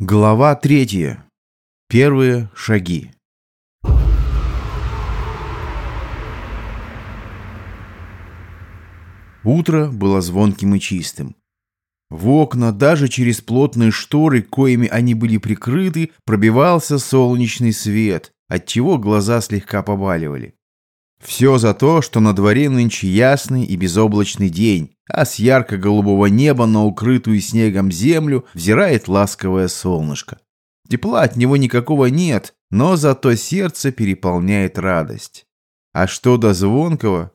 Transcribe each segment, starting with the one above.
Глава третья. Первые шаги. Утро было звонким и чистым. В окна, даже через плотные шторы, коими они были прикрыты, пробивался солнечный свет, отчего глаза слегка побаливали. Все за то, что на дворе нынче ясный и безоблачный день, а с ярко-голубого неба на укрытую снегом землю взирает ласковое солнышко. Тепла от него никакого нет, но зато сердце переполняет радость. А что до звонкого?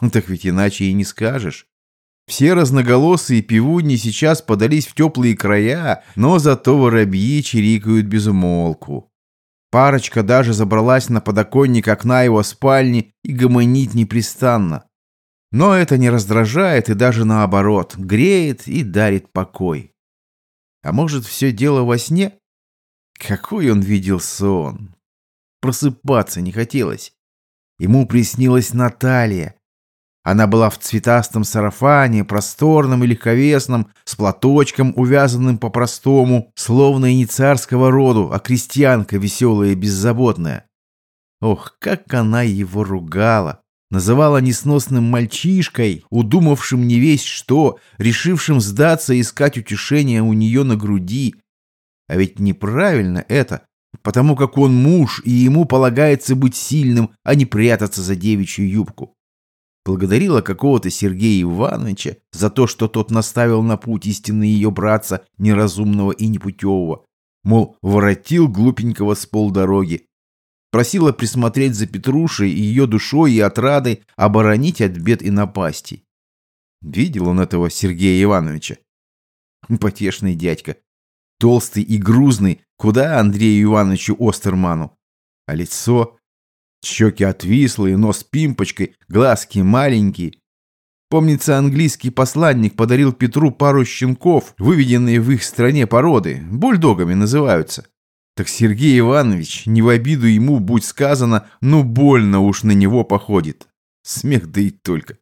Так ведь иначе и не скажешь. Все разноголосые пивудни сейчас подались в теплые края, но зато воробьи чирикают без умолку. Парочка даже забралась на подоконник окна его спальни и гомонит непрестанно. Но это не раздражает и даже наоборот, греет и дарит покой. А может, все дело во сне? Какой он видел сон! Просыпаться не хотелось. Ему приснилась Наталья, она была в цветастом сарафане, просторном и легковесном, с платочком, увязанным по-простому, словно и не царского роду, а крестьянка веселая и беззаботная. Ох, как она его ругала! Называла несносным мальчишкой, удумавшим не весь что, решившим сдаться и искать утешения у нее на груди. А ведь неправильно это, потому как он муж, и ему полагается быть сильным, а не прятаться за девичью юбку благодарила какого-то Сергея Ивановича за то, что тот наставил на путь истинный ее братца, неразумного и непутевого, мол, воротил глупенького с полдороги, просила присмотреть за Петрушей и ее душой и отрадой оборонить от бед и напастей. Видел он этого Сергея Ивановича? Потешный дядька. Толстый и грузный, куда Андрею Ивановичу Остерману? А лицо Щеки отвислые, нос пимпочкой, глазки маленькие. Помнится, английский посланник подарил Петру пару щенков, выведенные в их стране породы, бульдогами называются. Так Сергей Иванович, не в обиду ему, будь сказано, ну больно уж на него походит. Смех да и только.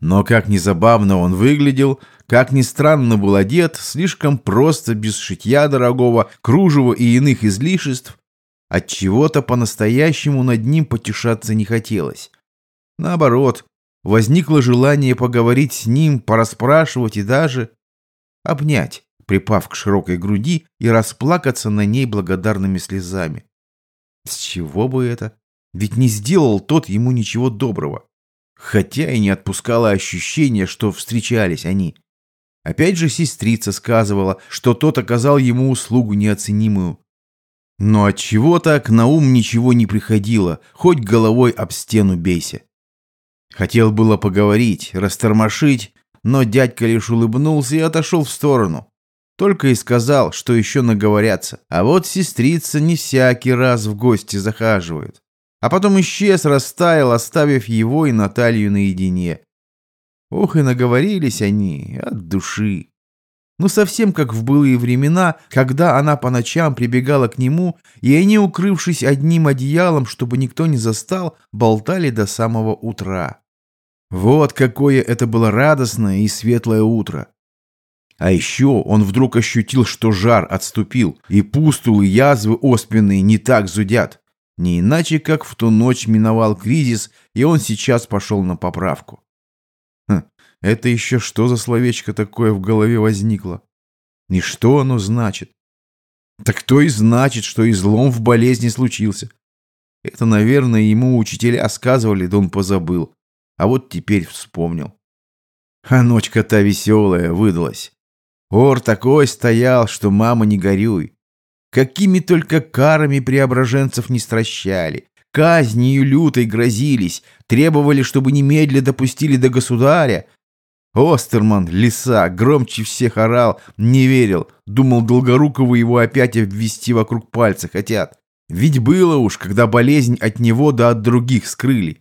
Но как ни забавно он выглядел, как ни странно был одет, слишком просто, без шитья дорогого, кружева и иных излишеств, от чего-то по-настоящему над ним потешаться не хотелось. Наоборот, возникло желание поговорить с ним, пораспрашивать и даже обнять, припав к широкой груди и расплакаться на ней благодарными слезами. С чего бы это? Ведь не сделал тот ему ничего доброго. Хотя и не отпускало ощущение, что встречались они. Опять же сестрица сказывала, что тот оказал ему услугу неоценимую. Но от чего так на ум ничего не приходило, хоть головой об стену бейся. Хотел было поговорить, растормошить, но дядька лишь улыбнулся и отошел в сторону. Только и сказал, что еще наговорятся. А вот сестрица не всякий раз в гости захаживает. А потом исчез, растаял, оставив его и Наталью наедине. Ох, и наговорились они от души. Ну, совсем как в былые времена, когда она по ночам прибегала к нему, и они, укрывшись одним одеялом, чтобы никто не застал, болтали до самого утра. Вот какое это было радостное и светлое утро. А еще он вдруг ощутил, что жар отступил, и пустулы язвы оспенные не так зудят. Не иначе, как в ту ночь миновал кризис, и он сейчас пошел на поправку. Это еще что за словечко такое в голове возникло? И что оно значит? Так то и значит, что излом в болезни случился. Это, наверное, ему учителя сказывали, да он позабыл. А вот теперь вспомнил. А ночка-то веселая выдалась. Ор такой стоял, что мама не горюй. Какими только карами преображенцев не стращали. Казнью лютой грозились, требовали, чтобы немедля допустили до государя, Остерман, лиса, громче всех орал, не верил. Думал, Долгорукову его опять обвести вокруг пальца хотят. Ведь было уж, когда болезнь от него да от других скрыли.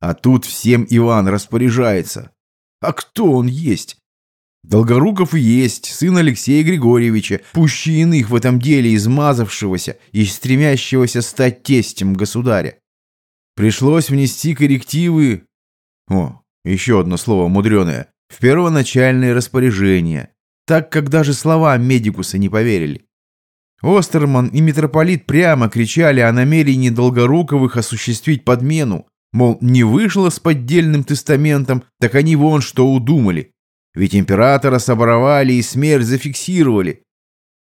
А тут всем Иван распоряжается. А кто он есть? Долгоруков и есть, сын Алексея Григорьевича, пуще иных в этом деле измазавшегося и стремящегося стать тестем государя. Пришлось внести коррективы... О, еще одно слово мудреное в первоначальные распоряжения, так как даже слова медикуса не поверили. Остерман и митрополит прямо кричали о намерении Долгоруковых осуществить подмену. Мол, не вышло с поддельным тестаментом, так они вон что удумали. Ведь императора соборовали и смерть зафиксировали.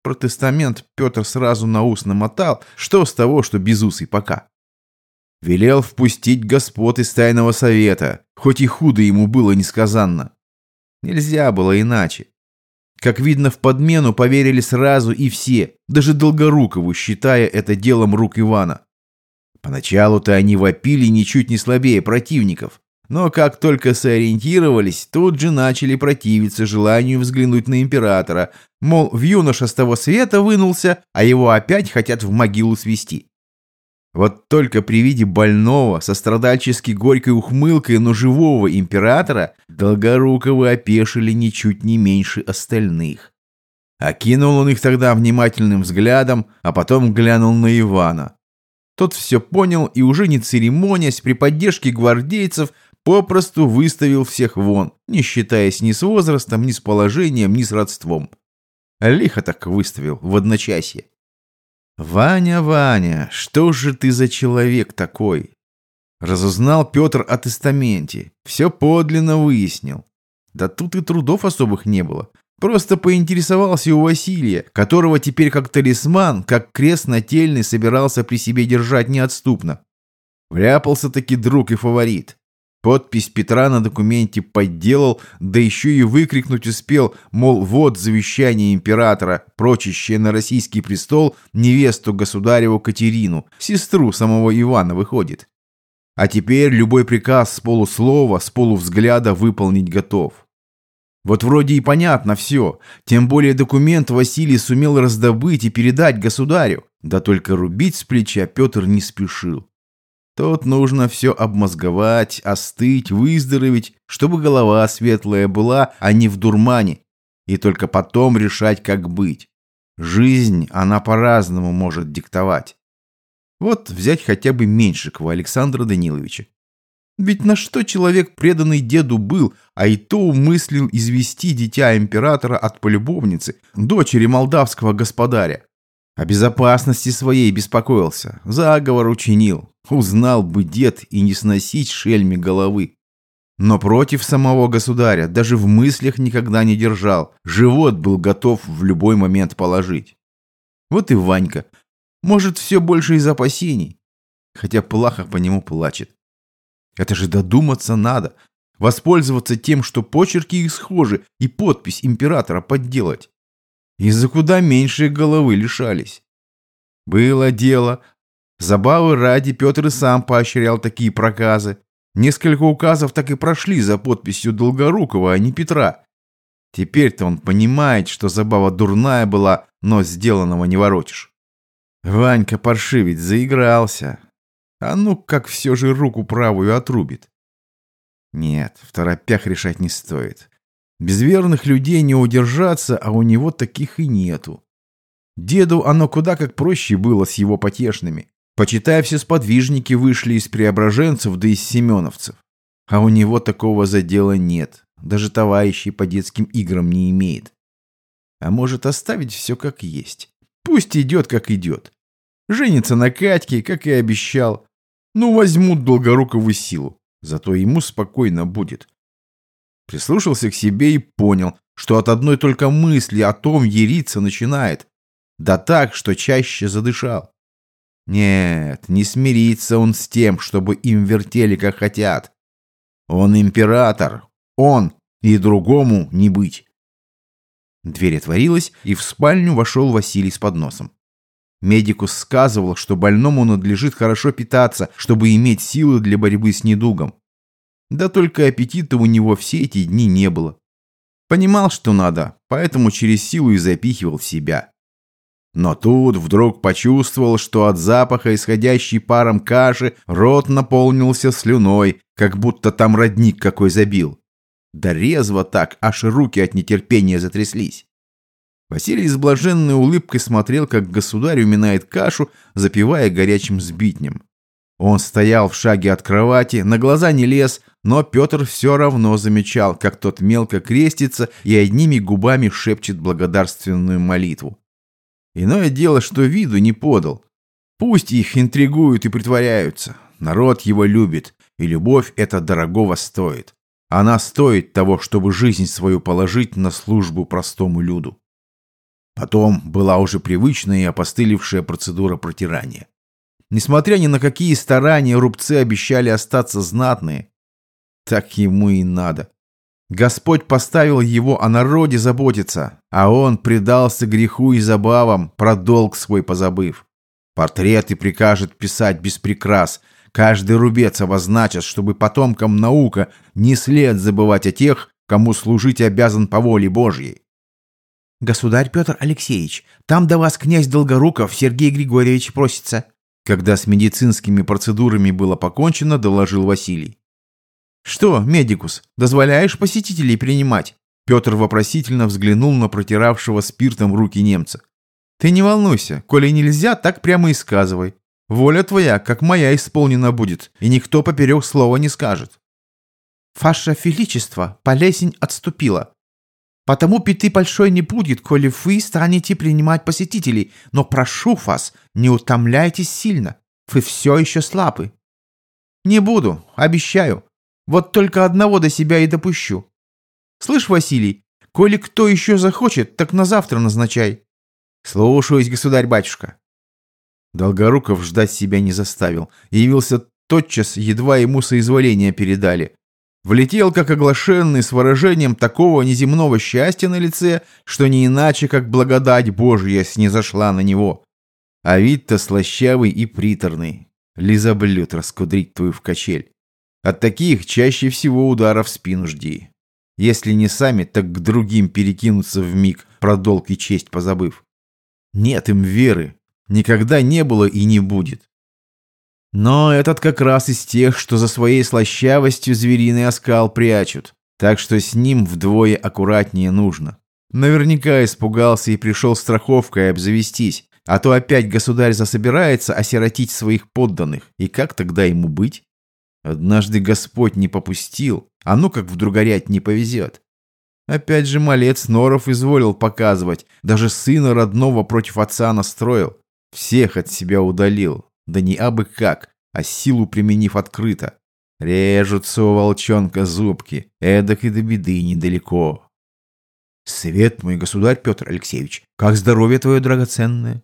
Про тестамент Петр сразу на ус намотал, что с того, что безусый пока. Велел впустить господ из тайного совета, хоть и худо ему было несказанно. Нельзя было иначе. Как видно, в подмену поверили сразу и все, даже Долгорукову, считая это делом рук Ивана. Поначалу-то они вопили ничуть не слабее противников, но как только сориентировались, тут же начали противиться желанию взглянуть на императора, мол, в юноша с того света вынулся, а его опять хотят в могилу свести. Вот только при виде больного, со страдальчески горькой ухмылкой, но живого императора, Долгоруковы опешили ничуть не меньше остальных. Окинул он их тогда внимательным взглядом, а потом глянул на Ивана. Тот все понял и уже не церемонясь, при поддержке гвардейцев попросту выставил всех вон, не считаясь ни с возрастом, ни с положением, ни с родством. Лихо так выставил в одночасье. «Ваня, Ваня, что же ты за человек такой?» Разузнал Петр о тестаменте, все подлинно выяснил. Да тут и трудов особых не было. Просто поинтересовался у Василия, которого теперь как талисман, как крест нательный собирался при себе держать неотступно. Вляпался-таки друг и фаворит. Подпись Петра на документе подделал, да еще и выкрикнуть успел, мол, вот завещание императора, прочащее на российский престол невесту государеву Катерину, сестру самого Ивана выходит. А теперь любой приказ с полуслова, с полувзгляда выполнить готов. Вот вроде и понятно все, тем более документ Василий сумел раздобыть и передать государю, да только рубить с плеча Петр не спешил. Тут нужно все обмозговать, остыть, выздороветь, чтобы голова светлая была, а не в дурмане, и только потом решать, как быть. Жизнь, она по-разному может диктовать. Вот взять хотя бы Меньшикова Александра Даниловича. Ведь на что человек, преданный деду, был, а и то умыслил извести дитя императора от полюбовницы, дочери молдавского господаря. О безопасности своей беспокоился, заговор учинил, Узнал бы дед и не сносить шельми головы. Но против самого государя даже в мыслях никогда не держал. Живот был готов в любой момент положить. Вот и Ванька. Может, все больше из опасений. Хотя Плаха по нему плачет. Это же додуматься надо. Воспользоваться тем, что почерки их схожи, и подпись императора подделать. Из-за куда меньшие головы лишались. Было дело, Забавы ради Петр и сам поощрял такие проказы. Несколько указов так и прошли за подписью Долгорукова, а не Петра. Теперь-то он понимает, что забава дурная была, но сделанного не воротишь. Ванька паршивец заигрался. А ну как все же руку правую отрубит. Нет, в торопях решать не стоит. Без верных людей не удержаться, а у него таких и нету. Деду оно куда как проще было с его потешными. Почитай, все сподвижники вышли из преображенцев да из семеновцев. А у него такого задела нет. Даже товарищей по детским играм не имеет. А может оставить все как есть. Пусть идет, как идет. Женится на Катьке, как и обещал. Ну, возьмут Долгорукову силу. Зато ему спокойно будет. Прислушался к себе и понял, что от одной только мысли о том яриться начинает. Да так, что чаще задышал. Нет, не смирится он с тем, чтобы им вертели, как хотят. Он император. Он и другому не быть. Дверь отворилась, и в спальню вошел Василий с подносом. Медикус сказывал, что больному надлежит хорошо питаться, чтобы иметь силы для борьбы с недугом. Да только аппетита у него все эти дни не было. Понимал, что надо, поэтому через силу и запихивал в себя. Но тут вдруг почувствовал, что от запаха, исходящей паром каши, рот наполнился слюной, как будто там родник какой забил. Да резво так, аж руки от нетерпения затряслись. Василий с блаженной улыбкой смотрел, как государь уминает кашу, запивая горячим сбитнем. Он стоял в шаге от кровати, на глаза не лез, но Петр все равно замечал, как тот мелко крестится и одними губами шепчет благодарственную молитву. Иное дело, что виду не подал. Пусть их интригуют и притворяются. Народ его любит, и любовь эта дорогого стоит. Она стоит того, чтобы жизнь свою положить на службу простому люду. Потом была уже привычная и опостылевшая процедура протирания. Несмотря ни на какие старания, рубцы обещали остаться знатные. Так ему и надо. Господь поставил его о народе заботиться, а он предался греху и забавам, про долг свой позабыв. Портреты прикажет писать без прикрас, каждый рубец обозначит, чтобы потомкам наука не след забывать о тех, кому служить обязан по воле Божьей. «Государь Петр Алексеевич, там до вас князь Долгоруков Сергей Григорьевич просится», когда с медицинскими процедурами было покончено, доложил Василий. «Что, медикус, дозволяешь посетителей принимать?» Петр вопросительно взглянул на протиравшего спиртом руки немца. «Ты не волнуйся, коли нельзя, так прямо и сказывай. Воля твоя, как моя, исполнена будет, и никто поперек слова не скажет». «Ваше Величество, полесень отступила. Потому пяты большой не будет, коли вы станете принимать посетителей, но прошу вас, не утомляйтесь сильно, вы все еще слабы». «Не буду, обещаю. Вот только одного до себя и допущу. Слышь, Василий, коли кто еще захочет, так на завтра назначай. Слушаюсь, государь-батюшка. Долгоруков ждать себя не заставил. Явился тотчас, едва ему соизволение передали. Влетел, как оглашенный, с выражением такого неземного счастья на лице, что не иначе, как благодать Божья снизошла на него. А вид-то слащавый и приторный. Лизоблюд раскудрить твою в качель. От таких чаще всего удара в спину жди. Если не сами, так к другим перекинуться в миг, про долг и честь позабыв. Нет им веры. Никогда не было и не будет. Но этот как раз из тех, что за своей слащавостью звериный оскал прячут. Так что с ним вдвое аккуратнее нужно. Наверняка испугался и пришел страховкой обзавестись. А то опять государь засобирается осиротить своих подданных. И как тогда ему быть? Однажды Господь не попустил, а ну как вдруг горять не повезет. Опять же малец Норов изволил показывать, даже сына родного против отца настроил. Всех от себя удалил, да не абы как, а силу применив открыто. Режутся у волчонка зубки, эдак и до беды недалеко. Свет мой государь Петр Алексеевич, как здоровье твое драгоценное?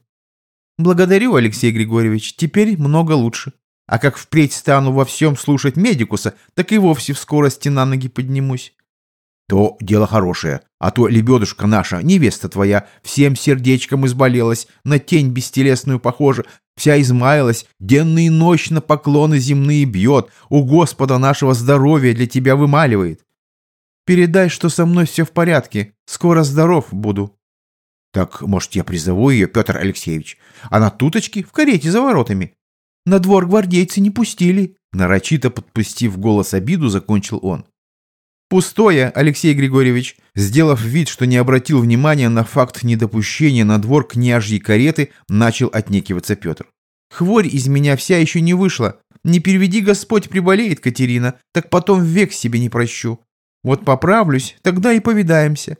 Благодарю, Алексей Григорьевич, теперь много лучше. А как впредь стану во всем слушать медикуса, так и вовсе в скорости на ноги поднимусь. То дело хорошее, а то лебедушка наша, невеста твоя, всем сердечком изболелась, на тень бестелесную похожа, вся измаялась, денно и ночь на поклоны земные бьет, у Господа нашего здоровья для тебя вымаливает. Передай, что со мной все в порядке, скоро здоров буду. Так, может, я призову ее, Петр Алексеевич? Она туточки в карете за воротами. На двор гвардейцы не пустили. Нарочито подпустив голос обиду, закончил он. «Пустое, Алексей Григорьевич!» Сделав вид, что не обратил внимания на факт недопущения на двор княжьей кареты, начал отнекиваться Петр. «Хворь из меня вся еще не вышла. Не переведи Господь, приболеет Катерина, так потом век себе не прощу. Вот поправлюсь, тогда и повидаемся.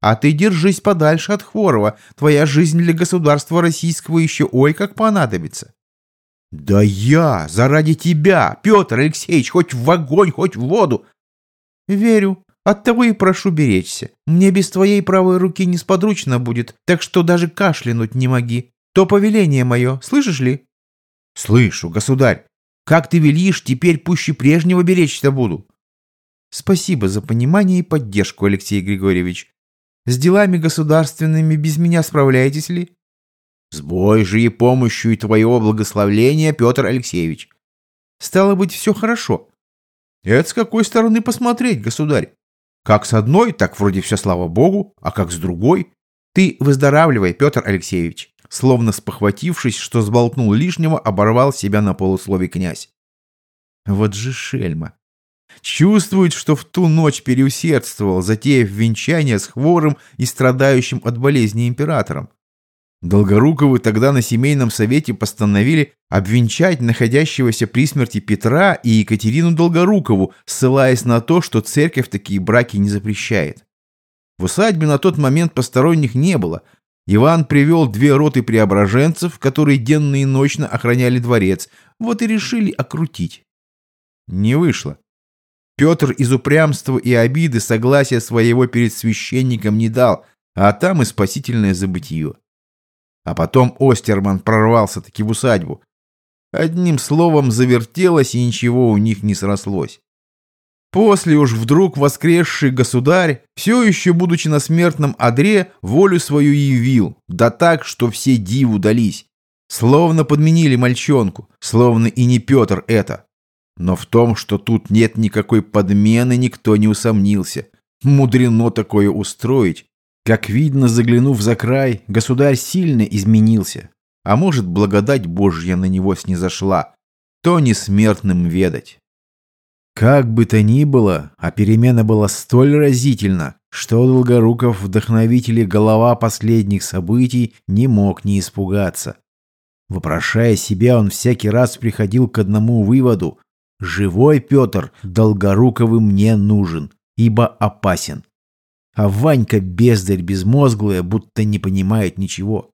А ты держись подальше от Хворова, твоя жизнь для государства российского еще ой как понадобится». «Да я! Заради тебя! Петр Алексеевич, хоть в огонь, хоть в воду!» «Верю. Оттого и прошу беречься. Мне без твоей правой руки несподручно будет, так что даже кашлянуть не моги. То повеление мое, слышишь ли?» «Слышу, государь. Как ты велишь, теперь пуще прежнего беречься буду». «Спасибо за понимание и поддержку, Алексей Григорьевич. С делами государственными без меня справляетесь ли?» С Божьей помощью и твоего благословления, Петр Алексеевич. Стало быть, все хорошо. Это с какой стороны посмотреть, государь? Как с одной, так вроде все слава Богу, а как с другой? Ты выздоравливай, Петр Алексеевич. Словно спохватившись, что сболтнул лишнего, оборвал себя на полуслове князь. Вот же шельма. Чувствует, что в ту ночь переусердствовал, затеяв венчание с хворым и страдающим от болезни императором. Долгоруковы тогда на семейном совете постановили обвенчать находящегося при смерти Петра и Екатерину Долгорукову, ссылаясь на то, что церковь такие браки не запрещает. В усадьбе на тот момент посторонних не было, Иван привел две роты преображенцев, которые денно и ночно охраняли дворец, вот и решили окрутить. Не вышло. Петр из упрямства и обиды согласия своего перед священником не дал, а там и спасительное забытье. А потом Остерман прорвался таки в усадьбу. Одним словом, завертелось, и ничего у них не срослось. После уж вдруг воскресший государь, все еще будучи на смертном одре, волю свою явил, да так, что все диву дались. Словно подменили мальчонку, словно и не Петр это. Но в том, что тут нет никакой подмены, никто не усомнился. Мудрено такое устроить. Как видно, заглянув за край, государь сильно изменился. А может, благодать Божья на него снизошла. То несмертным ведать. Как бы то ни было, а перемена была столь разительна, что Долгоруков, вдохновитель голова последних событий, не мог не испугаться. Вопрошая себя, он всякий раз приходил к одному выводу. «Живой Петр Долгоруковым не нужен, ибо опасен». А Ванька бездарь безмозглая, будто не понимает ничего.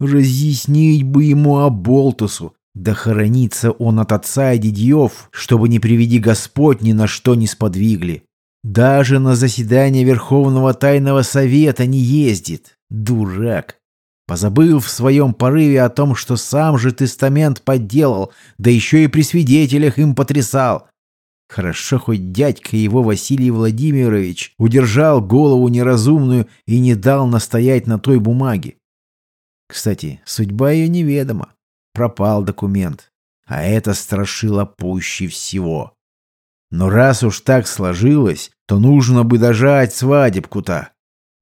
Разъяснить бы ему о Болтусу, да хоронится он от отца и дедьев, чтобы не приведи Господь ни на что не сподвигли. Даже на заседание Верховного Тайного Совета не ездит. Дурак. Позабыл в своем порыве о том, что сам же тестамент подделал, да еще и при свидетелях им потрясал. Хорошо хоть дядька его Василий Владимирович удержал голову неразумную и не дал настоять на той бумаге. Кстати, судьба ее неведома. Пропал документ. А это страшило пуще всего. Но раз уж так сложилось, то нужно бы дожать свадебку-то.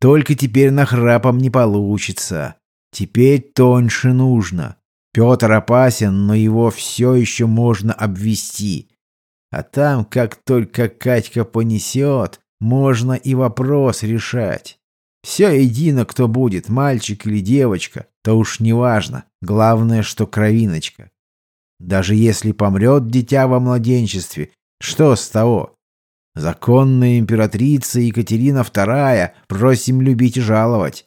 Только теперь нахрапом не получится. Теперь тоньше нужно. Петр опасен, но его все еще можно обвести. А там, как только Катька понесет, можно и вопрос решать. Все едино, кто будет, мальчик или девочка, то уж не важно. Главное, что кровиночка. Даже если помрет дитя во младенчестве, что с того? Законная императрица Екатерина II, просим любить и жаловать.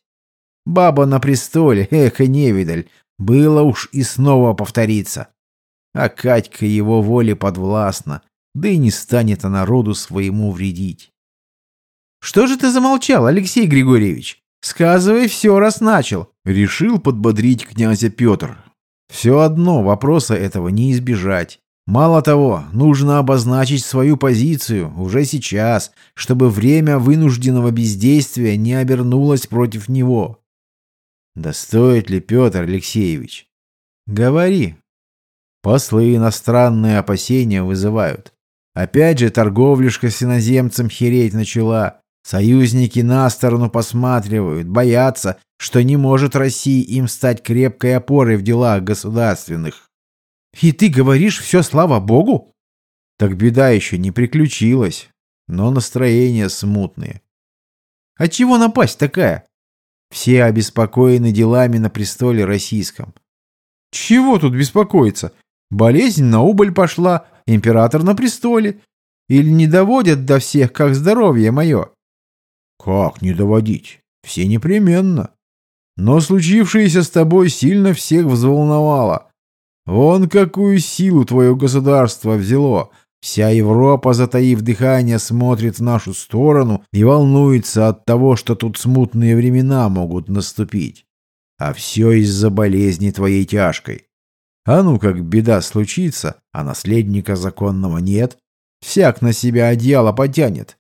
Баба на престоле, эх, и невидаль, было уж и снова повторится. А Катька его воле подвластна, да и не станет она роду своему вредить. «Что же ты замолчал, Алексей Григорьевич? Сказывай все, раз начал!» Решил подбодрить князя Петр. «Все одно вопроса этого не избежать. Мало того, нужно обозначить свою позицию уже сейчас, чтобы время вынужденного бездействия не обернулось против него. Да стоит ли, Петр Алексеевич? Говори. Послы иностранные опасения вызывают. Опять же торговляшка с иноземцем хереть начала. Союзники на сторону посматривают, боятся, что не может Россия им стать крепкой опорой в делах государственных. И ты говоришь все слава богу? Так беда еще не приключилась, но настроения смутные. А чего напасть такая? Все обеспокоены делами на престоле российском. Чего тут беспокоиться? Болезнь на убыль пошла, император на престоле. Или не доводят до всех, как здоровье мое? Как не доводить? Все непременно. Но случившееся с тобой сильно всех взволновало. Вон какую силу твое государство взяло. Вся Европа, затаив дыхание, смотрит в нашу сторону и волнуется от того, что тут смутные времена могут наступить. А все из-за болезни твоей тяжкой. А ну, как беда случится, а наследника законного нет, всяк на себя одеяло потянет.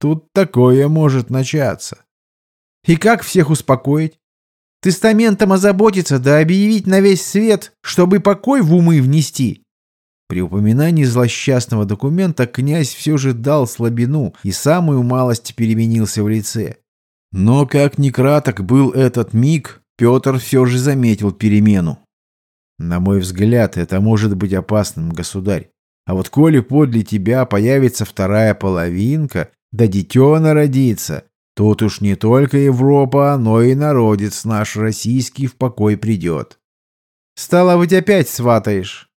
Тут такое может начаться. И как всех успокоить? Тестаментом озаботиться да объявить на весь свет, чтобы покой в умы внести. При упоминании злосчастного документа князь все же дал слабину и самую малость переменился в лице. Но как ни краток был этот миг, Петр все же заметил перемену. На мой взгляд, это может быть опасным, государь. А вот коли подле тебя появится вторая половинка, да дитё народится, тут уж не только Европа, но и народец наш российский в покой придет. Стало быть, опять сватаешь.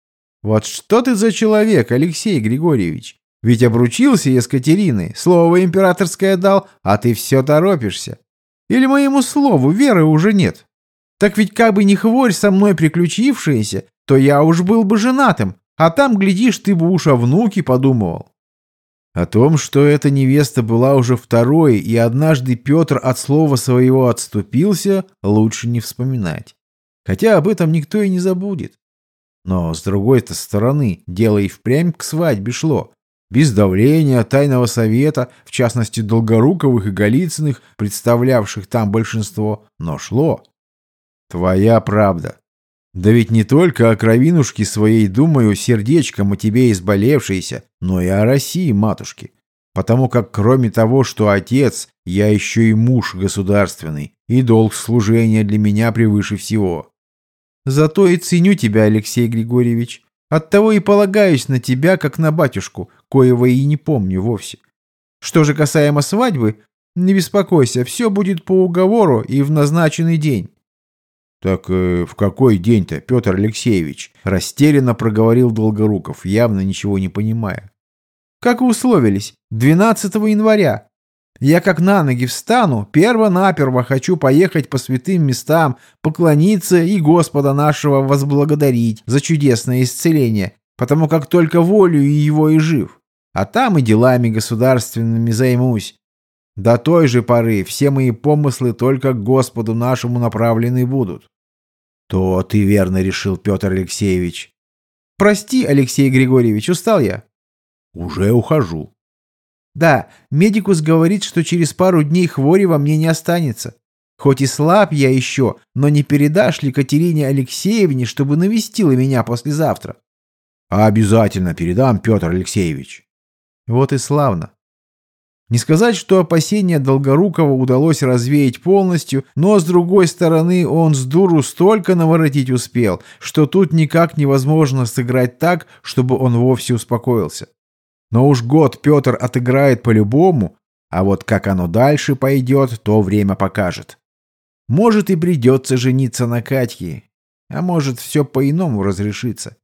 Вот что ты за человек, Алексей Григорьевич? Ведь обручился я с Катериной, слово императорское дал, а ты все торопишься. Или моему слову веры уже нет? Так ведь как бы не хворь со мной приключившаяся, то я уж был бы женатым, а там, глядишь, ты бы уж о внуке подумывал. О том, что эта невеста была уже второй, и однажды Петр от слова своего отступился, лучше не вспоминать. Хотя об этом никто и не забудет. Но, с другой-то стороны, дело и впрямь к свадьбе шло. Без давления тайного совета, в частности Долгоруковых и Голицыных, представлявших там большинство, но шло. Твоя правда. Да ведь не только о кровинушке своей думаю сердечком о тебе изболевшейся, но и о России, матушке. Потому как кроме того, что отец, я еще и муж государственный, и долг служения для меня превыше всего. Зато и ценю тебя, Алексей Григорьевич. Оттого и полагаюсь на тебя, как на батюшку, коего и не помню вовсе. Что же касаемо свадьбы, не беспокойся, все будет по уговору и в назначенный день. «Так э, в какой день-то, Петр Алексеевич?» Растерянно проговорил Долгоруков, явно ничего не понимая. «Как и условились, 12 января. Я как на ноги встану, перво-наперво хочу поехать по святым местам, поклониться и Господа нашего возблагодарить за чудесное исцеление, потому как только волю его и жив. А там и делами государственными займусь. До той же поры все мои помыслы только к Господу нашему направлены будут. То ты верно решил, Петр Алексеевич. Прости, Алексей Григорьевич, устал я. Уже ухожу. Да, медикус говорит, что через пару дней хвори во мне не останется. Хоть и слаб я еще, но не передашь ли Катерине Алексеевне, чтобы навестила меня послезавтра? Обязательно передам, Петр Алексеевич. Вот и славно. Не сказать, что опасения Долгорукова удалось развеять полностью, но, с другой стороны, он с дуру столько наворотить успел, что тут никак невозможно сыграть так, чтобы он вовсе успокоился. Но уж год Петр отыграет по-любому, а вот как оно дальше пойдет, то время покажет. Может и придется жениться на Катьке, а может все по-иному разрешится.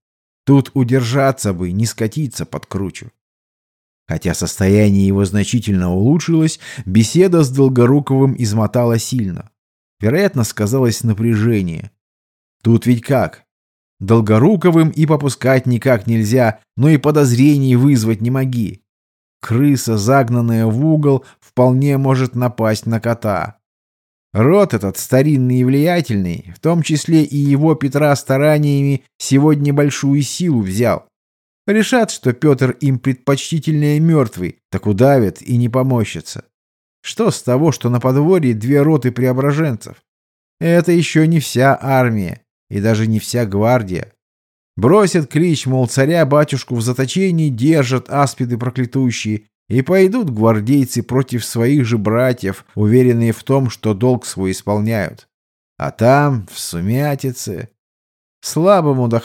Тут удержаться бы, не скатиться под кручу. Хотя состояние его значительно улучшилось, беседа с Долгоруковым измотала сильно. Вероятно, сказалось напряжение. Тут ведь как? Долгоруковым и попускать никак нельзя, но и подозрений вызвать не моги. Крыса, загнанная в угол, вполне может напасть на кота. Род этот старинный и влиятельный, в том числе и его Петра стараниями, сегодня большую силу взял. Решат, что Петр им предпочтительнее мертвый, так удавят и не помощится. Что с того, что на подворье две роты преображенцев? Это еще не вся армия и даже не вся гвардия. Бросят клич, мол, царя-батюшку в заточении держат аспиды проклятущие, и пойдут гвардейцы против своих же братьев, уверенные в том, что долг свой исполняют. А там, в сумятице, слабому да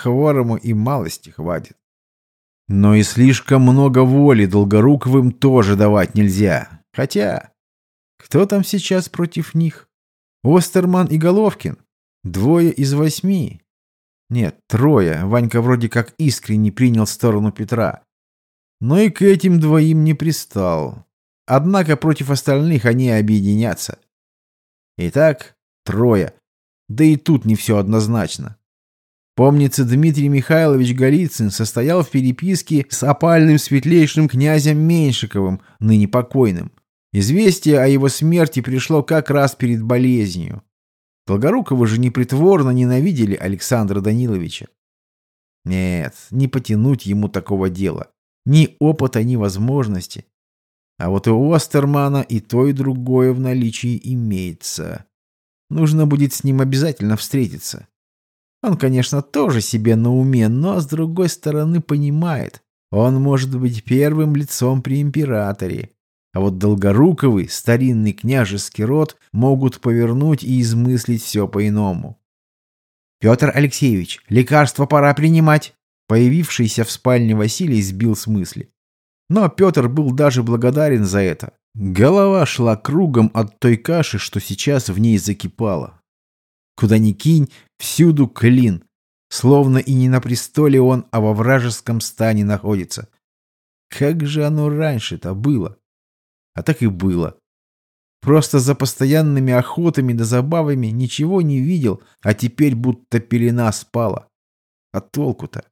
и малости хватит. Но и слишком много воли Долгоруковым тоже давать нельзя. Хотя, кто там сейчас против них? Остерман и Головкин? Двое из восьми? Нет, трое. Ванька вроде как искренне принял сторону Петра. Но и к этим двоим не пристал. Однако против остальных они объединятся. Итак, трое. Да и тут не все однозначно. Помнится, Дмитрий Михайлович Голицын состоял в переписке с опальным светлейшим князем Меньшиковым, ныне покойным. Известие о его смерти пришло как раз перед болезнью. Долгоруковы же непритворно ненавидели Александра Даниловича. Нет, не потянуть ему такого дела. Ни опыта, ни возможности. А вот у Остермана и то, и другое в наличии имеется. Нужно будет с ним обязательно встретиться. Он, конечно, тоже себе на уме, но, с другой стороны, понимает. Он может быть первым лицом при императоре. А вот Долгоруковый, старинный княжеский род, могут повернуть и измыслить все по-иному. «Петр Алексеевич, лекарство пора принимать!» Появившийся в спальне Василий сбил с мысли. Но Петр был даже благодарен за это. Голова шла кругом от той каши, что сейчас в ней закипала. Куда ни кинь, всюду клин. Словно и не на престоле он, а во вражеском стане находится. Как же оно раньше-то было? А так и было. Просто за постоянными охотами да забавами ничего не видел, а теперь будто пелена спала. А толку-то?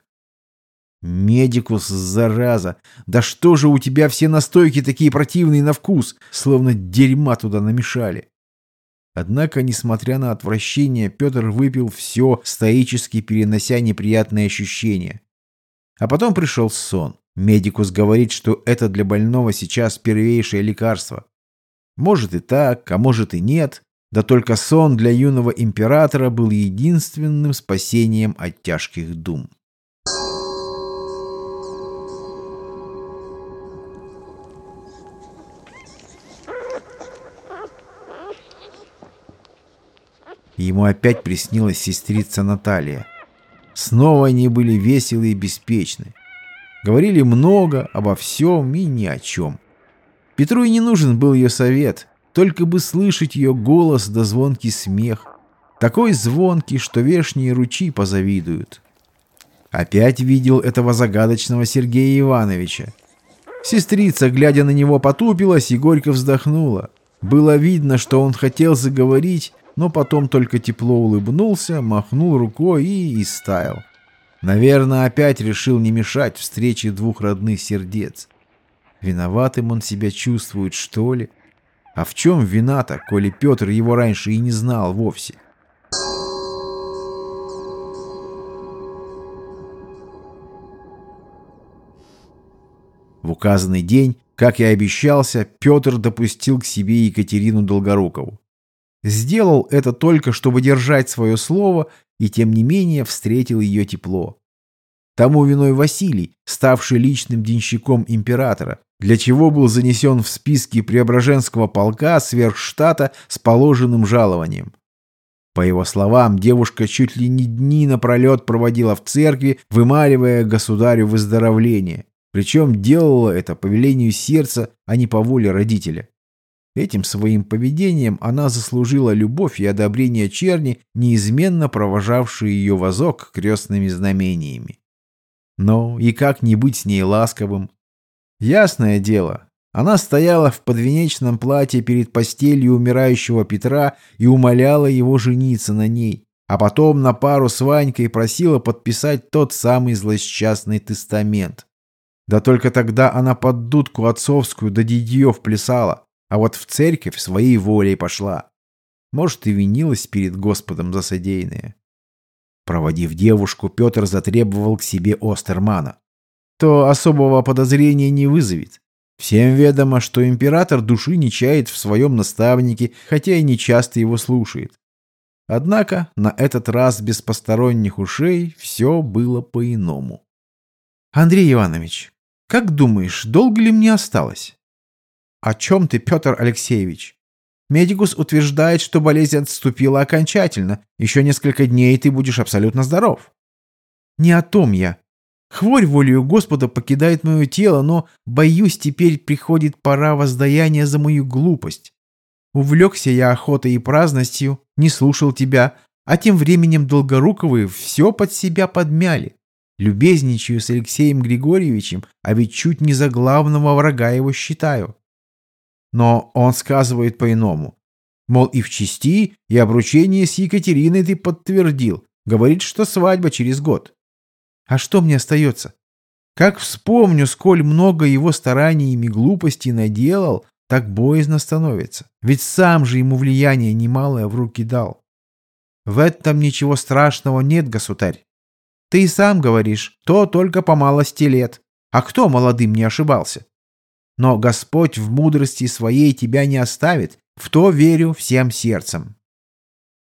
Медикус, зараза! Да что же у тебя все настойки такие противные на вкус, словно дерьма туда намешали? Однако, несмотря на отвращение, Петр выпил все, стоически перенося неприятные ощущения. А потом пришел сон. Медикус говорит, что это для больного сейчас первейшее лекарство. Может и так, а может и нет. Да только сон для юного императора был единственным спасением от тяжких дум. Ему опять приснилась сестрица Наталья. Снова они были веселы и беспечны. Говорили много, обо всем и ни о чем. Петру и не нужен был ее совет, только бы слышать ее голос да звонкий смех. Такой звонкий, что вешние ручи позавидуют. Опять видел этого загадочного Сергея Ивановича. Сестрица, глядя на него, потупилась и горько вздохнула. Было видно, что он хотел заговорить, но потом только тепло улыбнулся, махнул рукой и истаял. Наверное, опять решил не мешать встрече двух родных сердец. Виноватым он себя чувствует, что ли? А в чем вина-то, коли Петр его раньше и не знал вовсе? В указанный день, как и обещался, Петр допустил к себе Екатерину Долгорукову. Сделал это только, чтобы держать свое слово, и тем не менее встретил ее тепло. Тому виной Василий, ставший личным денщиком императора, для чего был занесен в списки Преображенского полка сверх штата с положенным жалованием. По его словам, девушка чуть ли не дни напролет проводила в церкви, вымаливая государю выздоровление. Причем делала это по велению сердца, а не по воле родителя. Этим своим поведением она заслужила любовь и одобрение черни, неизменно провожавшие ее возок крестными знамениями. Но и как не быть с ней ласковым? Ясное дело, она стояла в подвенечном платье перед постелью умирающего Петра и умоляла его жениться на ней, а потом на пару с Ванькой просила подписать тот самый злосчастный тестамент. Да только тогда она под дудку отцовскую до дидьев плясала, а вот в церковь своей волей пошла. Может, и винилась перед Господом за содеянное. Проводив девушку, Петр затребовал к себе Остермана. То особого подозрения не вызовет. Всем ведомо, что император души не чает в своем наставнике, хотя и не часто его слушает. Однако на этот раз без посторонних ушей все было по-иному. «Андрей Иванович, как думаешь, долго ли мне осталось?» «О чем ты, Петр Алексеевич?» «Медикус утверждает, что болезнь отступила окончательно. Еще несколько дней ты будешь абсолютно здоров». «Не о том я. Хворь волею Господа покидает мое тело, но, боюсь, теперь приходит пора воздаяния за мою глупость. Увлекся я охотой и праздностью, не слушал тебя, а тем временем Долгоруковы все под себя подмяли. Любезничаю с Алексеем Григорьевичем, а ведь чуть не за главного врага его считаю. Но он сказывает по-иному. Мол, и в чести, и обручение с Екатериной ты подтвердил. Говорит, что свадьба через год. А что мне остается? Как вспомню, сколь много его стараниями глупостей наделал, так боязно становится. Ведь сам же ему влияние немалое в руки дал. В этом ничего страшного нет, государь. Ты и сам говоришь, то только по малости лет. А кто молодым не ошибался? Но Господь в мудрости своей тебя не оставит, в то верю всем сердцем.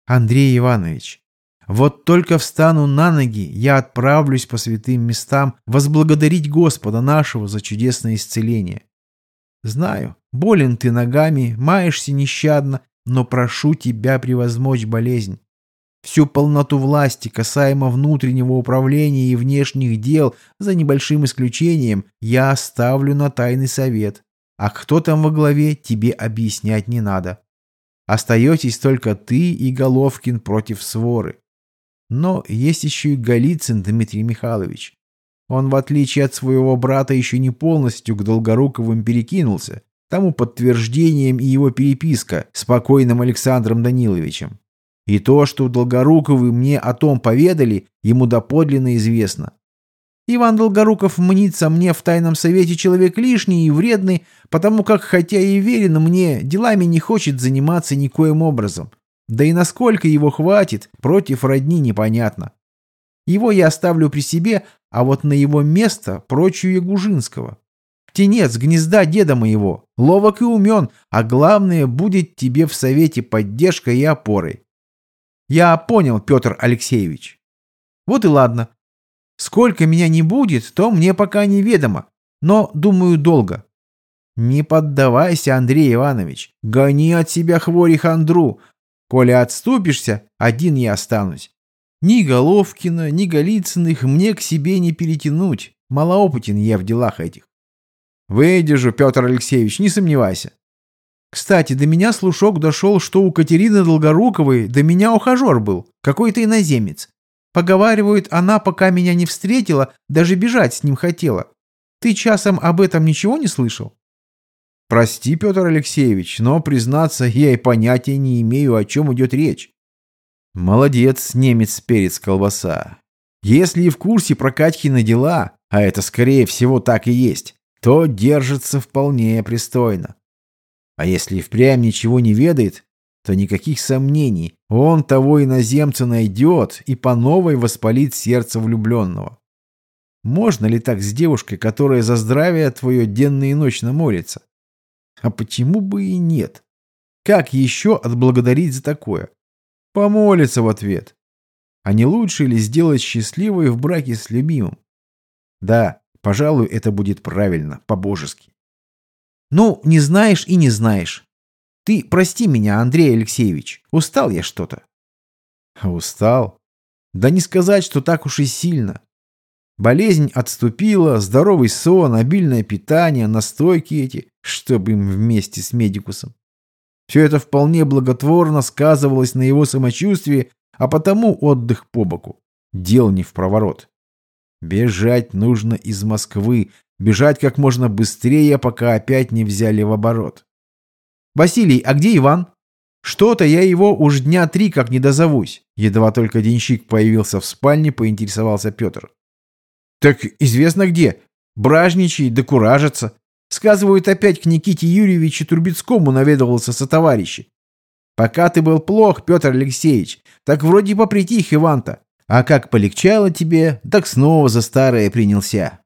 Андрей Иванович, вот только встану на ноги, я отправлюсь по святым местам возблагодарить Господа нашего за чудесное исцеление. Знаю, болен ты ногами, маешься нещадно, но прошу тебя превозмочь болезнь. Всю полноту власти касаемо внутреннего управления и внешних дел, за небольшим исключением, я оставлю на тайный совет. А кто там во главе, тебе объяснять не надо. Остаетесь только ты и Головкин против своры. Но есть еще и Голицын Дмитрий Михайлович. Он, в отличие от своего брата, еще не полностью к Долгоруковым перекинулся, Тому подтверждением и его переписка с покойным Александром Даниловичем. И то, что Долгоруковы мне о том поведали, ему доподлинно известно. Иван Долгоруков мнится мне в тайном совете человек лишний и вредный, потому как, хотя и верен мне, делами не хочет заниматься никоим образом. Да и насколько его хватит, против родни непонятно. Его я оставлю при себе, а вот на его место прочую Ягужинского. Птенец гнезда деда моего, ловок и умен, а главное, будет тебе в совете поддержкой и опорой. Я понял, Петр Алексеевич. Вот и ладно. Сколько меня не будет, то мне пока неведомо, но, думаю, долго. Не поддавайся, Андрей Иванович, гони от себя хвори хандру. Коли отступишься, один я останусь. Ни Головкина, ни Голицыных мне к себе не перетянуть. Малоопытен я в делах этих. Выдержу, Петр Алексеевич, не сомневайся. Кстати, до меня слушок дошел, что у Катерины Долгоруковой до меня ухажер был, какой-то иноземец. Поговаривают, она, пока меня не встретила, даже бежать с ним хотела. Ты часом об этом ничего не слышал? Прости, Петр Алексеевич, но, признаться, я и понятия не имею, о чем идет речь. Молодец, немец перец колбаса. Если и в курсе про Катькины дела, а это скорее всего так и есть, то держится вполне пристойно. А если и впрямь ничего не ведает, то никаких сомнений, он того иноземца найдет и по новой воспалит сердце влюбленного. Можно ли так с девушкой, которая за здравие твое денно и ночно молится? А почему бы и нет? Как еще отблагодарить за такое? Помолиться в ответ. А не лучше ли сделать счастливой в браке с любимым? Да, Пожалуй, это будет правильно, по-божески. Ну, не знаешь и не знаешь. Ты прости меня, Андрей Алексеевич. Устал я что-то. Устал? Да не сказать, что так уж и сильно. Болезнь отступила, здоровый сон, обильное питание, настойки эти, чтобы им вместе с медикусом. Все это вполне благотворно сказывалось на его самочувствии, а потому отдых по боку. Дел не в проворот. Бежать нужно из Москвы, бежать как можно быстрее, пока опять не взяли в оборот. «Василий, а где Иван?» «Что-то я его уж дня три как не дозовусь». Едва только денщик появился в спальне, поинтересовался Петр. «Так известно где. Бражничай да куражится. Сказывают, опять к Никите Юрьевичу Трубецкому наведывался со товарищи. Пока ты был плох, Петр Алексеевич, так вроде попритих Иван-то. А как полегчало тебе, так снова за старое принялся.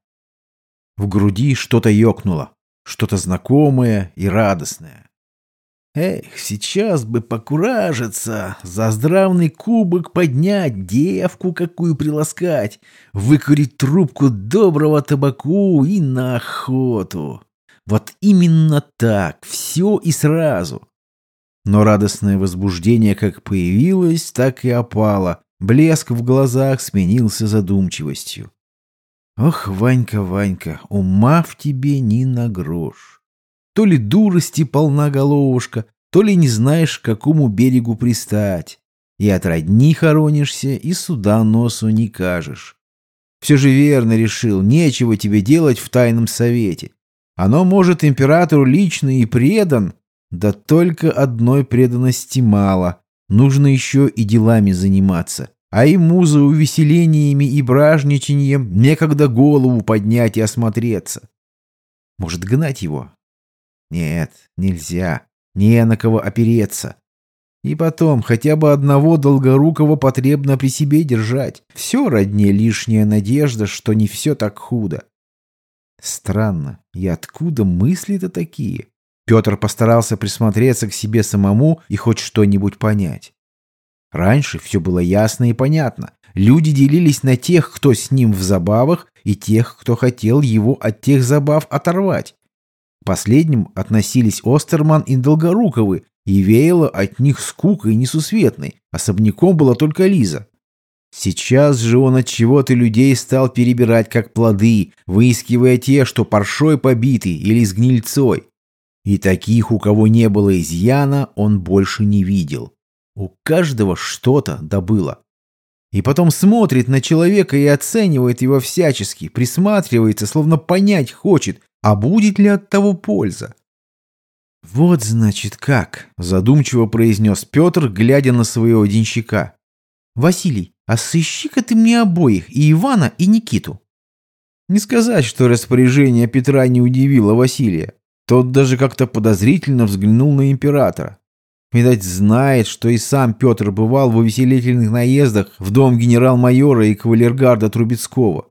В груди что-то ёкнуло, что-то знакомое и радостное. Эх, сейчас бы покуражиться, за здравный кубок поднять, девку какую приласкать, выкурить трубку доброго табаку и на охоту. Вот именно так, все и сразу. Но радостное возбуждение как появилось, так и опало, Блеск в глазах сменился задумчивостью. Ох, Ванька, Ванька, ума в тебе ни на грош. То ли дурости полна головушка, то ли не знаешь, к какому берегу пристать. И от родни хоронишься, и суда носу не кажешь. Все же верно решил, нечего тебе делать в тайном совете. Оно, может, императору лично и предан, да только одной преданности мало. Нужно еще и делами заниматься а ему за увеселениями и бражничаньем некогда голову поднять и осмотреться. Может, гнать его? Нет, нельзя. Не на кого опереться. И потом, хотя бы одного долгорукого потребно при себе держать. Все роднее лишняя надежда, что не все так худо. Странно, и откуда мысли-то такие? Петр постарался присмотреться к себе самому и хоть что-нибудь понять. Раньше все было ясно и понятно. Люди делились на тех, кто с ним в забавах, и тех, кто хотел его от тех забав оторвать. К последним относились Остерман и Долгоруковы, и веяло от них скукой несусветной. Особняком была только Лиза. Сейчас же он от чего-то людей стал перебирать как плоды, выискивая те, что паршой побиты или с гнильцой. И таких, у кого не было изъяна, он больше не видел. У каждого что-то добыло. И потом смотрит на человека и оценивает его всячески, присматривается, словно понять хочет, а будет ли от того польза. «Вот, значит, как», — задумчиво произнес Петр, глядя на своего денщика. «Василий, а сыщи-ка ты мне обоих, и Ивана, и Никиту». Не сказать, что распоряжение Петра не удивило Василия. Тот даже как-то подозрительно взглянул на императора. Видать, знает, что и сам Петр бывал в увеселительных наездах в дом генерал-майора и кавалергарда Трубецкого.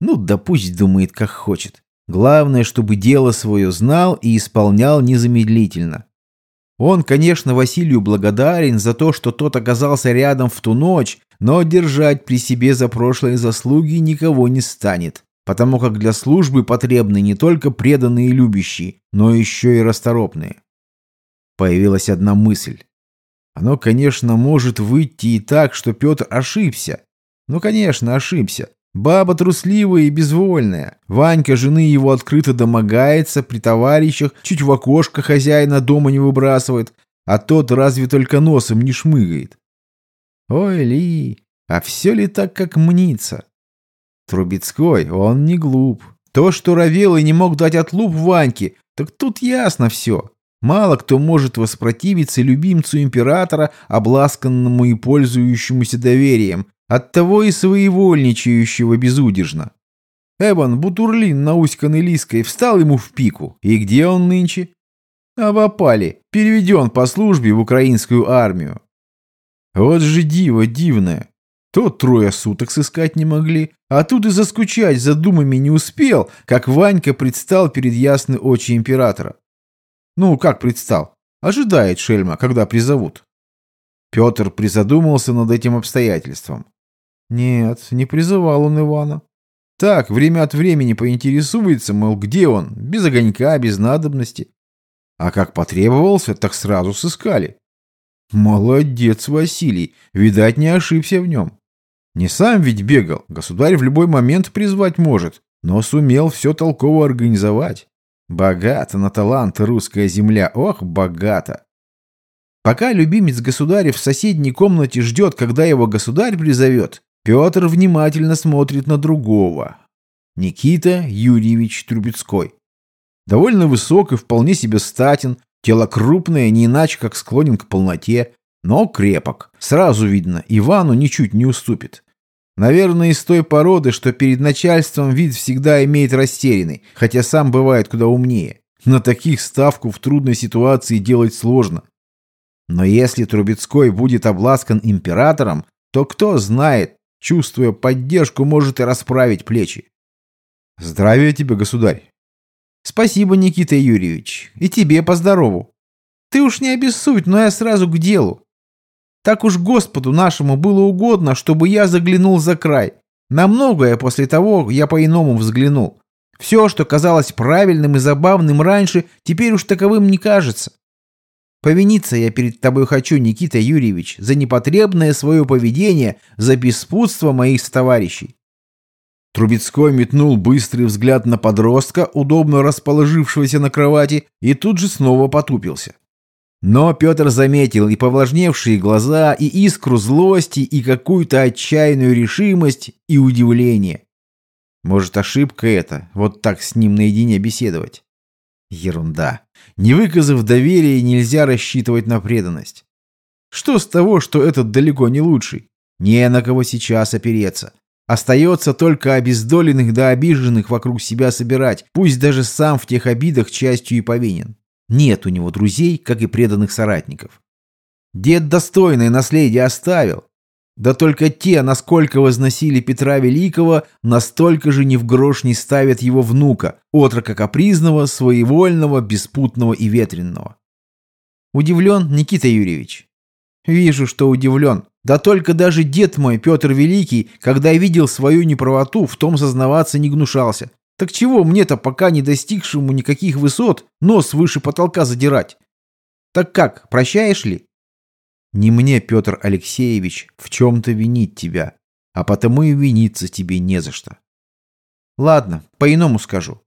Ну, да пусть думает, как хочет. Главное, чтобы дело свое знал и исполнял незамедлительно. Он, конечно, Василию благодарен за то, что тот оказался рядом в ту ночь, но держать при себе за прошлые заслуги никого не станет потому как для службы потребны не только преданные и любящие, но еще и расторопные. Появилась одна мысль. Оно, конечно, может выйти и так, что Петр ошибся. Ну, конечно, ошибся. Баба трусливая и безвольная. Ванька жены его открыто домогается при товарищах, чуть в окошко хозяина дома не выбрасывает, а тот разве только носом не шмыгает. Ой, Ли, а все ли так, как мнится? Трубецкой, он не глуп. То, что Равелый не мог дать отлуп Ваньке, так тут ясно все. Мало кто может воспротивиться любимцу императора, обласканному и пользующемуся доверием, оттого и своевольничающего безудержно. Эван Бутурлин, науськанный Лиской, встал ему в пику. И где он нынче? А в опале, переведен по службе в украинскую армию. Вот же диво дивное. То трое суток сыскать не могли, а тут и заскучать за думами не успел, как Ванька предстал перед ясной очи императора. Ну, как предстал? Ожидает шельма, когда призовут. Петр призадумался над этим обстоятельством. Нет, не призывал он Ивана. Так, время от времени поинтересуется, мол, где он, без огонька, без надобности. А как потребовался, так сразу сыскали. Молодец, Василий, видать, не ошибся в нем. Не сам ведь бегал, государь в любой момент призвать может, но сумел все толково организовать. Богата на таланты русская земля, ох, богата. Пока любимец государя в соседней комнате ждет, когда его государь призовет, Петр внимательно смотрит на другого. Никита Юрьевич Трубецкой. Довольно высок и вполне себе статен, тело крупное, не иначе как склонен к полноте, но крепок. Сразу видно, Ивану ничуть не уступит. Наверное, из той породы, что перед начальством вид всегда имеет растерянный, хотя сам бывает куда умнее. На таких ставку в трудной ситуации делать сложно. Но если Трубецкой будет обласкан императором, то кто знает, чувствуя поддержку, может и расправить плечи. Здравия тебе, государь. Спасибо, Никита Юрьевич. И тебе поздорову. Ты уж не обессудь, но я сразу к делу. Так уж Господу нашему было угодно, чтобы я заглянул за край. На многое после того я по-иному взглянул. Все, что казалось правильным и забавным раньше, теперь уж таковым не кажется. Повиниться я перед тобой хочу, Никита Юрьевич, за непотребное свое поведение, за беспутство моих товарищей. Трубецкой метнул быстрый взгляд на подростка, удобно расположившегося на кровати, и тут же снова потупился. Но Петр заметил и повлажневшие глаза, и искру злости, и какую-то отчаянную решимость и удивление. Может, ошибка это, вот так с ним наедине беседовать? Ерунда. Не выказав доверия, нельзя рассчитывать на преданность. Что с того, что этот далеко не лучший? Не на кого сейчас опереться. Остается только обездоленных да обиженных вокруг себя собирать, пусть даже сам в тех обидах частью и повинен. Нет у него друзей, как и преданных соратников. Дед достойное наследие оставил. Да только те, насколько возносили Петра Великого, настолько же ни в грош не ставят его внука, отрока капризного, своевольного, беспутного и ветренного. Удивлен, Никита Юрьевич? Вижу, что удивлен. Да только даже дед мой, Петр Великий, когда видел свою неправоту, в том сознаваться не гнушался. Так чего мне-то, пока не достигшему никаких высот, нос выше потолка задирать? Так как, прощаешь ли? Не мне, Петр Алексеевич, в чем-то винить тебя, а потому и виниться тебе не за что. Ладно, по-иному скажу.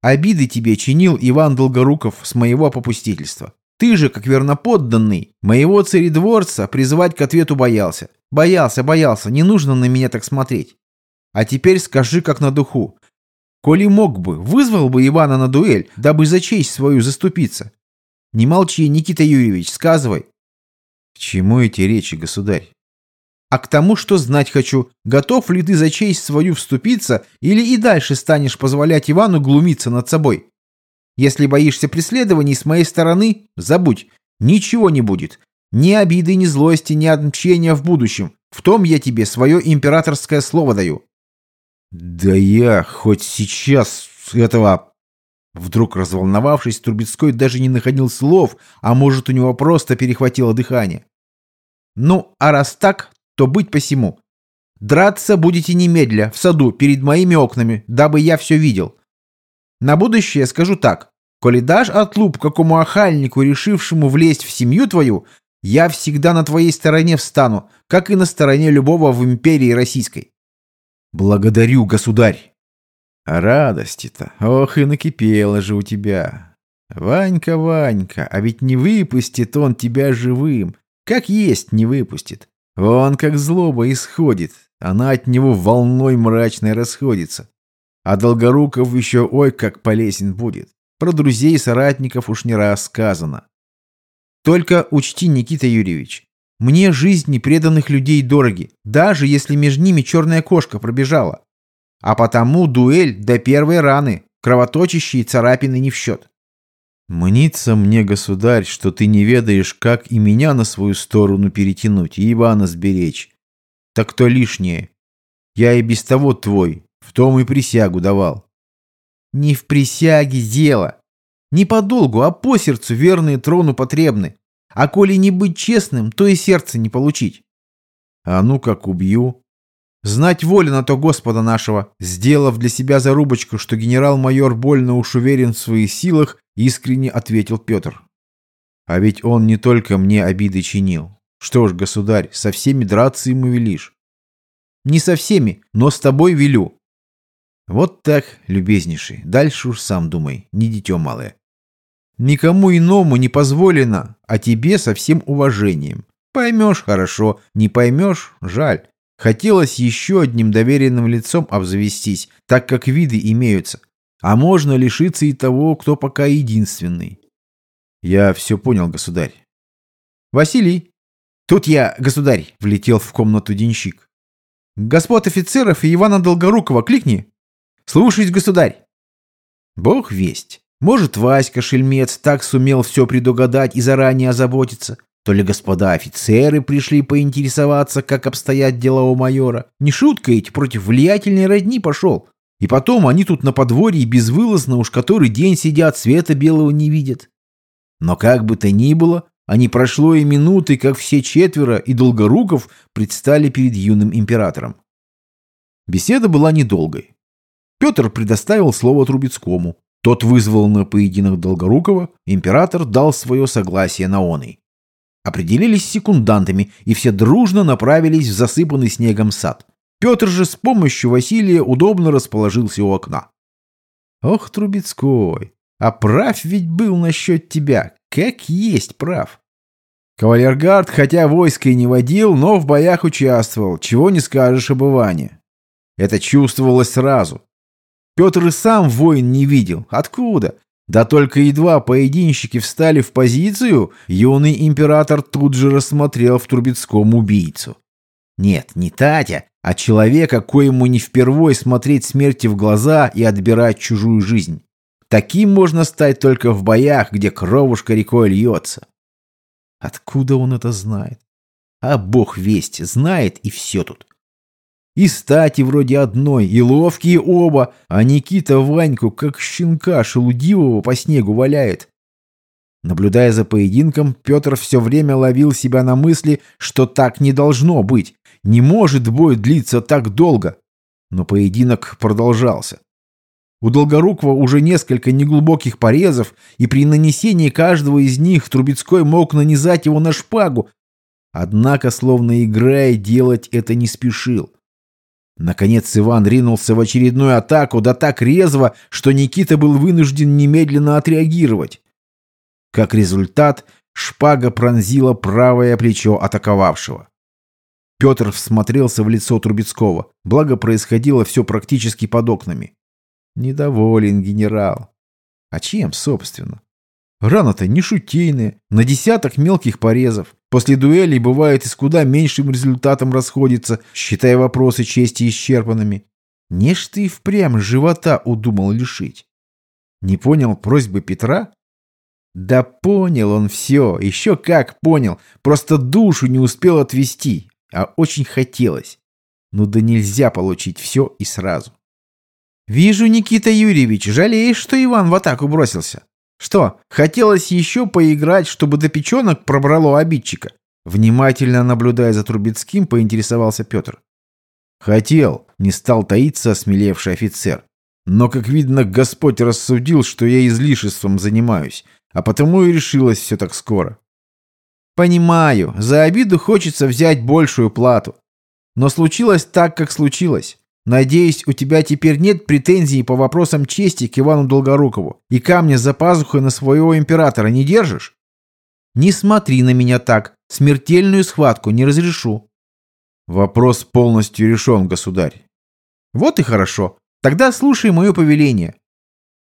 Обиды тебе чинил Иван Долгоруков с моего попустительства. Ты же, как верноподданный, моего царедворца призывать к ответу боялся. Боялся, боялся, не нужно на меня так смотреть. А теперь скажи как на духу. Коли мог бы, вызвал бы Ивана на дуэль, дабы за честь свою заступиться. Не молчи, Никита Юрьевич, сказывай. К чему эти речи, государь? А к тому, что знать хочу, готов ли ты за честь свою вступиться или и дальше станешь позволять Ивану глумиться над собой? Если боишься преследований с моей стороны, забудь, ничего не будет. Ни обиды, ни злости, ни отмщения в будущем. В том я тебе свое императорское слово даю. Да я хоть сейчас этого... Вдруг разволновавшись, Трубецкой даже не находил слов, а может, у него просто перехватило дыхание. Ну, а раз так, то быть посему. Драться будете немедля, в саду, перед моими окнами, дабы я все видел. На будущее скажу так. Коли дашь отлуп какому охальнику, решившему влезть в семью твою, я всегда на твоей стороне встану, как и на стороне любого в империи российской. Благодарю, государь. А радости-то, ох и накипело же у тебя. Ванька, Ванька, а ведь не выпустит он тебя живым. Как есть не выпустит. Вон как злоба исходит, она от него волной мрачной расходится. А Долгоруков еще ой как полезен будет. Про друзей и соратников уж не раз сказано. Только учти, Никита Юрьевич, мне жизни преданных людей дороги, даже если между ними черная кошка пробежала. А потому дуэль до первой раны, кровоточащие царапины не в счет. Мнится мне, государь, что ты не ведаешь, как и меня на свою сторону перетянуть, и Ивана сберечь. Так то лишнее. Я и без того твой, в том и присягу давал. Не в присяге дело. Не по долгу, а по сердцу верные трону потребны. А коли не быть честным, то и сердце не получить. А ну как убью. Знать воля на то Господа нашего, сделав для себя зарубочку, что генерал-майор больно уж уверен в своих силах, искренне ответил Петр. А ведь он не только мне обиды чинил. Что ж, государь, со всеми драться ему велишь. Не со всеми, но с тобой велю. Вот так, любезнейший, дальше уж сам думай, не дитё малое. Никому иному не позволено, а тебе со всем уважением. Поймешь – хорошо, не поймешь – жаль. Хотелось еще одним доверенным лицом обзавестись, так как виды имеются. А можно лишиться и того, кто пока единственный. Я все понял, государь. Василий. Тут я, государь, влетел в комнату денщик. Господ офицеров и Ивана Долгорукова кликни. Слушаюсь, государь. Бог весть. Может, Васька Шельмец так сумел все предугадать и заранее озаботиться. То ли господа офицеры пришли поинтересоваться, как обстоят дела у майора. Не шутка ведь, против влиятельной родни пошел. И потом они тут на подворье безвылазно уж который день сидят, света белого не видят. Но как бы то ни было, а не прошло и минуты, как все четверо и Долгоруков предстали перед юным императором. Беседа была недолгой. Петр предоставил слово Трубецкому. Тот вызвал на поединок Долгорукова, император дал свое согласие на оный. Определились секундантами, и все дружно направились в засыпанный снегом сад. Петр же с помощью Василия удобно расположился у окна. «Ох, Трубецкой, а прав ведь был насчет тебя, как есть прав. Кавалергард, хотя войска и не водил, но в боях участвовал, чего не скажешь об Иване. Это чувствовалось сразу. Петр и сам воин не видел. Откуда? Да только едва поединщики встали в позицию, юный император тут же рассмотрел в Трубецком убийцу. Нет, не Татя, а человека, коему не впервой смотреть смерти в глаза и отбирать чужую жизнь. Таким можно стать только в боях, где кровушка рекой льется. Откуда он это знает? А бог весть, знает и все тут. И стати вроде одной, и ловкие оба, а Никита Ваньку, как щенка шелудивого, по снегу валяет. Наблюдая за поединком, Петр все время ловил себя на мысли, что так не должно быть. Не может бой длиться так долго. Но поединок продолжался. У Долгорукова уже несколько неглубоких порезов, и при нанесении каждого из них Трубецкой мог нанизать его на шпагу. Однако, словно играя, делать это не спешил. Наконец Иван ринулся в очередную атаку, да так резво, что Никита был вынужден немедленно отреагировать. Как результат, шпага пронзила правое плечо атаковавшего. Петр всмотрелся в лицо Трубецкого, благо происходило все практически под окнами. Недоволен генерал. А чем, собственно? Рана-то не шутейная, на десяток мелких порезов. После дуэлей бывает и с куда меньшим результатом расходится, считая вопросы чести исчерпанными. Не ж ты впрямь живота удумал лишить. Не понял просьбы Петра? Да понял он все, еще как понял, просто душу не успел отвести, а очень хотелось. Ну да нельзя получить все и сразу. Вижу, Никита Юрьевич, жалеешь, что Иван в атаку бросился. Что, хотелось еще поиграть, чтобы до печенок пробрало обидчика? Внимательно наблюдая за Трубецким, поинтересовался Петр. Хотел, не стал таиться осмелевший офицер. Но, как видно, Господь рассудил, что я излишеством занимаюсь, а потому и решилось все так скоро. Понимаю, за обиду хочется взять большую плату. Но случилось так, как случилось. Надеюсь, у тебя теперь нет претензий по вопросам чести к Ивану Долгорукову и камня за пазухой на своего императора не держишь? Не смотри на меня так. Смертельную схватку не разрешу. Вопрос полностью решен, государь. Вот и хорошо. Тогда слушай мое повеление.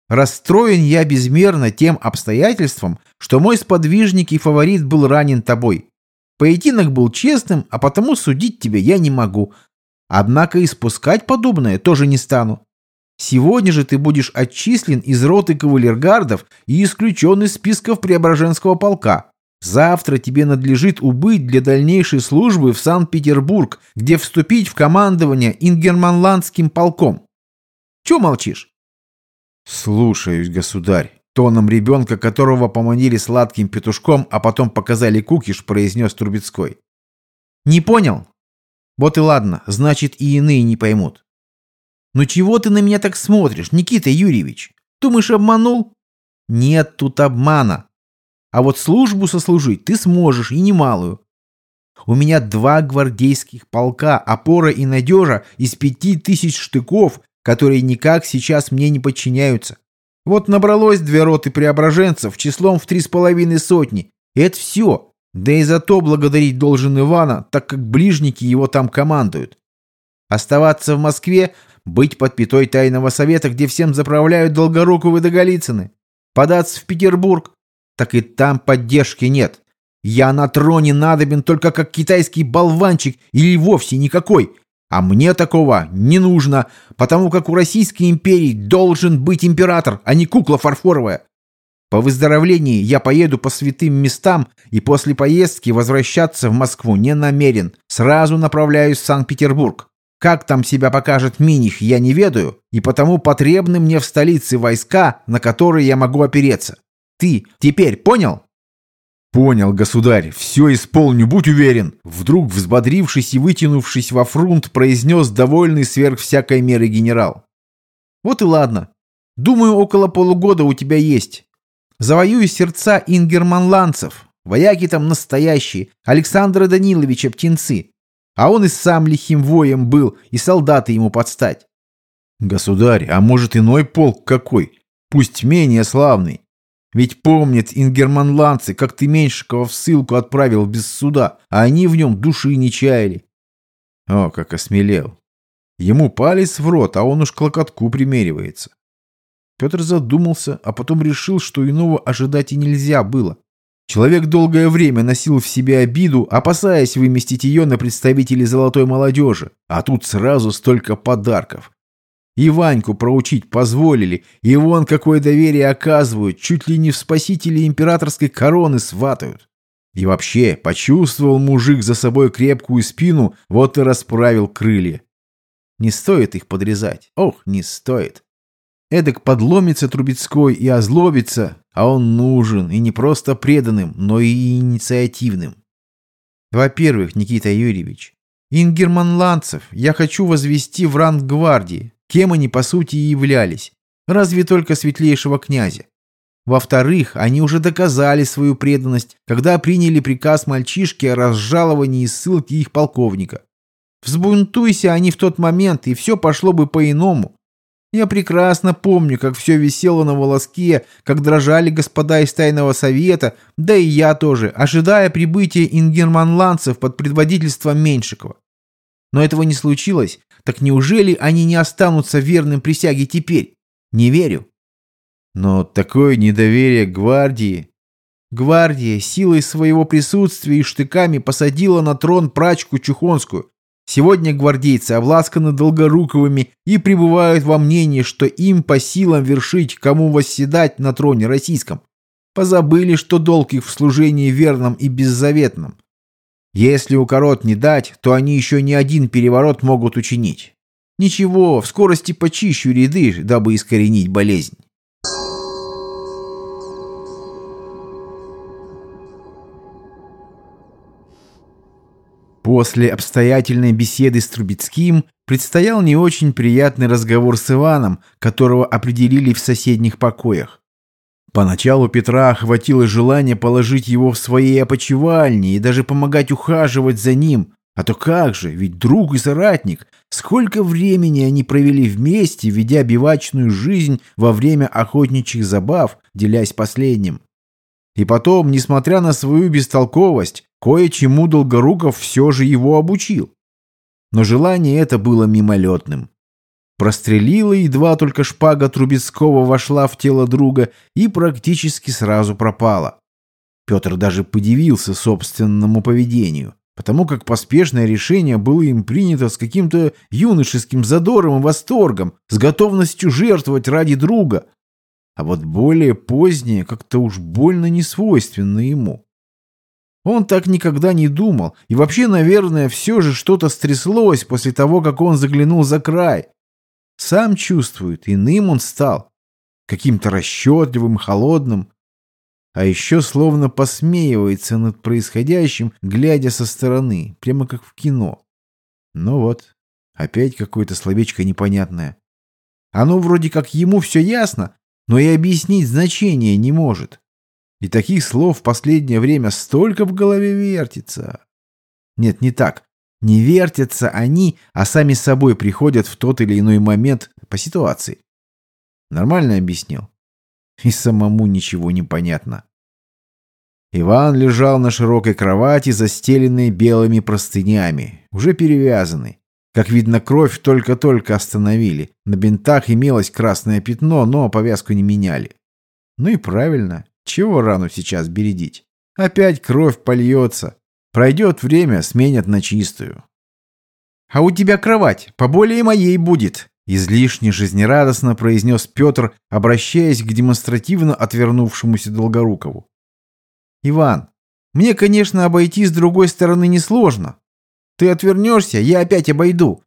Расстроен я безмерно тем обстоятельством, что мой сподвижник и фаворит был ранен тобой. Поединок был честным, а потому судить тебя я не могу, Однако и спускать подобное тоже не стану. Сегодня же ты будешь отчислен из роты кавалергардов и исключен из списков Преображенского полка. Завтра тебе надлежит убыть для дальнейшей службы в Санкт-Петербург, где вступить в командование Ингерманландским полком. Чего молчишь? Слушаюсь, государь. Тоном ребенка, которого поманили сладким петушком, а потом показали кукиш, произнес Трубецкой. Не понял? Вот и ладно, значит и иные не поймут. Ну чего ты на меня так смотришь, Никита Юрьевич? Думаешь, обманул? Нет тут обмана. А вот службу сослужить ты сможешь, и немалую. У меня два гвардейских полка, опора и надежа из пяти тысяч штыков, которые никак сейчас мне не подчиняются. Вот набралось две роты преображенцев числом в три с половиной сотни. И это все. Да и за то благодарить должен Ивана, так как ближники его там командуют. Оставаться в Москве, быть под пятой тайного совета, где всем заправляют Долгоруковы да Голицыны. Податься в Петербург, так и там поддержки нет. Я на троне надобен только как китайский болванчик или вовсе никакой. А мне такого не нужно, потому как у Российской империи должен быть император, а не кукла фарфоровая. По выздоровлении я поеду по святым местам и после поездки возвращаться в Москву не намерен. Сразу направляюсь в Санкт-Петербург. Как там себя покажет Миних, я не ведаю, и потому потребны мне в столице войска, на которые я могу опереться. Ты теперь понял? «Понял, государь, все исполню, будь уверен!» Вдруг, взбодрившись и вытянувшись во фрунт, произнес довольный сверх всякой меры генерал. «Вот и ладно. Думаю, около полугода у тебя есть. Завоюю сердца ингерманландцев. Вояки там настоящие, Александра Даниловича птенцы. А он и сам лихим воем был, и солдаты ему подстать. Государь, а может иной полк какой? Пусть менее славный. Ведь помнят ингерманландцы, как ты Меньшикова в ссылку отправил без суда, а они в нем души не чаяли. О, как осмелел. Ему палец в рот, а он уж к локотку примеривается. Петр задумался, а потом решил, что иного ожидать и нельзя было. Человек долгое время носил в себе обиду, опасаясь выместить ее на представителей золотой молодежи, а тут сразу столько подарков. И Ваньку проучить позволили, и вон какое доверие оказывают, чуть ли не в спасителе императорской короны сватают. И вообще, почувствовал мужик за собой крепкую спину, вот и расправил крылья. Не стоит их подрезать. Ох, не стоит. Эдак подломится Трубецкой и озлобится, а он нужен и не просто преданным, но и инициативным. Во-первых, Никита Юрьевич, ингерманландцев я хочу возвести в ранг гвардии, кем они по сути и являлись, разве только светлейшего князя. Во-вторых, они уже доказали свою преданность, когда приняли приказ мальчишки о разжаловании и ссылке их полковника. Взбунтуйся они в тот момент, и все пошло бы по-иному. Я прекрасно помню, как все висело на волоске, как дрожали господа из тайного совета, да и я тоже, ожидая прибытия ингерманландцев под предводительством Меньшикова. Но этого не случилось, так неужели они не останутся верным присяге теперь? Не верю. Но такое недоверие гвардии... Гвардия силой своего присутствия и штыками посадила на трон прачку Чухонскую. Сегодня гвардейцы обласканы Долгоруковыми и пребывают во мнении, что им по силам вершить, кому восседать на троне российском. Позабыли, что долг их в служении верном и беззаветном. Если укорот не дать, то они еще не один переворот могут учинить. Ничего, в скорости почищу ряды, дабы искоренить болезнь. После обстоятельной беседы с Трубецким предстоял не очень приятный разговор с Иваном, которого определили в соседних покоях. Поначалу Петра охватило желание положить его в своей опочивальне и даже помогать ухаживать за ним. А то как же, ведь друг и соратник. Сколько времени они провели вместе, ведя бивачную жизнь во время охотничьих забав, делясь последним. И потом, несмотря на свою бестолковость, Кое-чему Долгоруков все же его обучил. Но желание это было мимолетным. Прострелила, едва только шпага Трубецкого вошла в тело друга и практически сразу пропала. Петр даже подивился собственному поведению, потому как поспешное решение было им принято с каким-то юношеским задором и восторгом, с готовностью жертвовать ради друга. А вот более позднее как-то уж больно несвойственно ему. Он так никогда не думал, и вообще, наверное, все же что-то стряслось после того, как он заглянул за край. Сам чувствует, иным он стал, каким-то расчетливым, холодным, а еще словно посмеивается над происходящим, глядя со стороны, прямо как в кино. Ну вот, опять какое-то словечко непонятное. Оно вроде как ему все ясно, но и объяснить значение не может. И таких слов в последнее время столько в голове вертится. Нет, не так. Не вертятся они, а сами собой приходят в тот или иной момент по ситуации. Нормально объяснил? И самому ничего не понятно. Иван лежал на широкой кровати, застеленной белыми простынями, уже перевязанный. Как видно, кровь только-только остановили. На бинтах имелось красное пятно, но повязку не меняли. Ну и правильно. Чего рану сейчас бередить? Опять кровь польется. Пройдет время, сменят на чистую. «А у тебя кровать поболее моей будет», — излишне жизнерадостно произнес Петр, обращаясь к демонстративно отвернувшемуся Долгорукову. «Иван, мне, конечно, обойти с другой стороны несложно. Ты отвернешься, я опять обойду.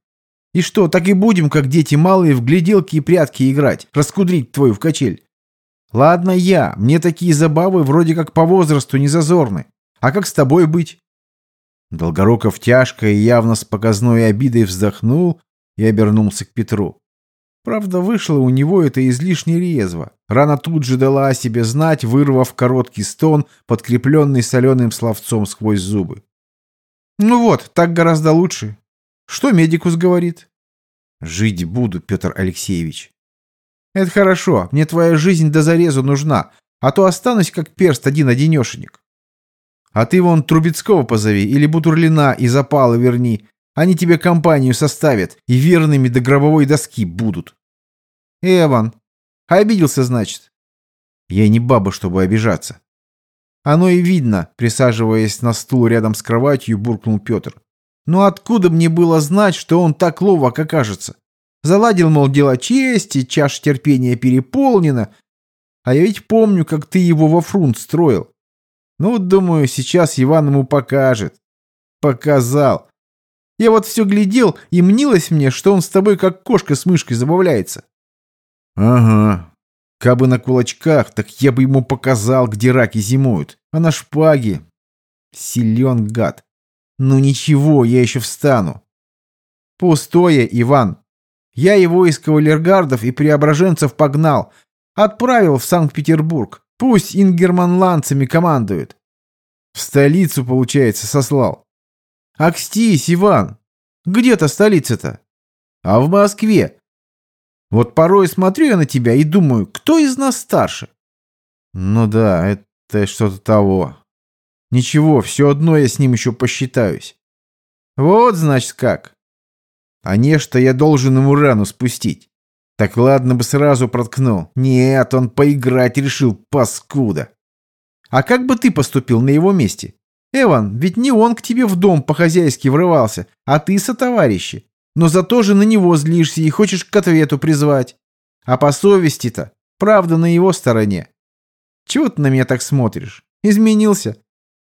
И что, так и будем, как дети малые, в гляделки и прятки играть, раскудрить твою в качель?» Ладно я, мне такие забавы вроде как по возрасту не зазорны. А как с тобой быть? Долгоруков тяжко и явно с показной обидой вздохнул и обернулся к Петру. Правда, вышло у него это излишне резво. Рана тут же дала о себе знать, вырвав короткий стон, подкрепленный соленым словцом сквозь зубы. «Ну вот, так гораздо лучше. Что медикус говорит?» «Жить буду, Петр Алексеевич. Это хорошо, мне твоя жизнь до зарезу нужна, а то останусь как перст один-одинешенек. А ты вон Трубецкого позови или Бутурлина и Запала верни. Они тебе компанию составят и верными до гробовой доски будут. Эван, обиделся, значит? Я не баба, чтобы обижаться. Оно и видно, присаживаясь на стул рядом с кроватью, буркнул Петр. Но откуда мне было знать, что он так ловок окажется? Заладил, мол, дело чести, чаша терпения переполнена. А я ведь помню, как ты его во фрунт строил. Ну, думаю, сейчас Иван ему покажет. Показал. Я вот все глядел, и мнилось мне, что он с тобой как кошка с мышкой забавляется. Ага. Кабы на кулачках, так я бы ему показал, где раки зимуют. А на шпаге... Силен гад. Ну ничего, я еще встану. Пустое, Иван. Я его из кавалергардов и преображенцев погнал. Отправил в Санкт-Петербург. Пусть ингерманландцами командует. В столицу, получается, сослал. Акстись, Иван. Где-то столица-то? А в Москве. Вот порой смотрю я на тебя и думаю, кто из нас старше? Ну да, это что-то того. Ничего, все одно я с ним еще посчитаюсь. Вот, значит, как. А нечто я должен ему рану спустить. Так ладно бы сразу проткнул. Нет, он поиграть решил, паскуда. А как бы ты поступил на его месте? Эван, ведь не он к тебе в дом по-хозяйски врывался, а ты сотоварищи. Но зато же на него злишься и хочешь к ответу призвать. А по совести-то, правда на его стороне. Чего ты на меня так смотришь? Изменился?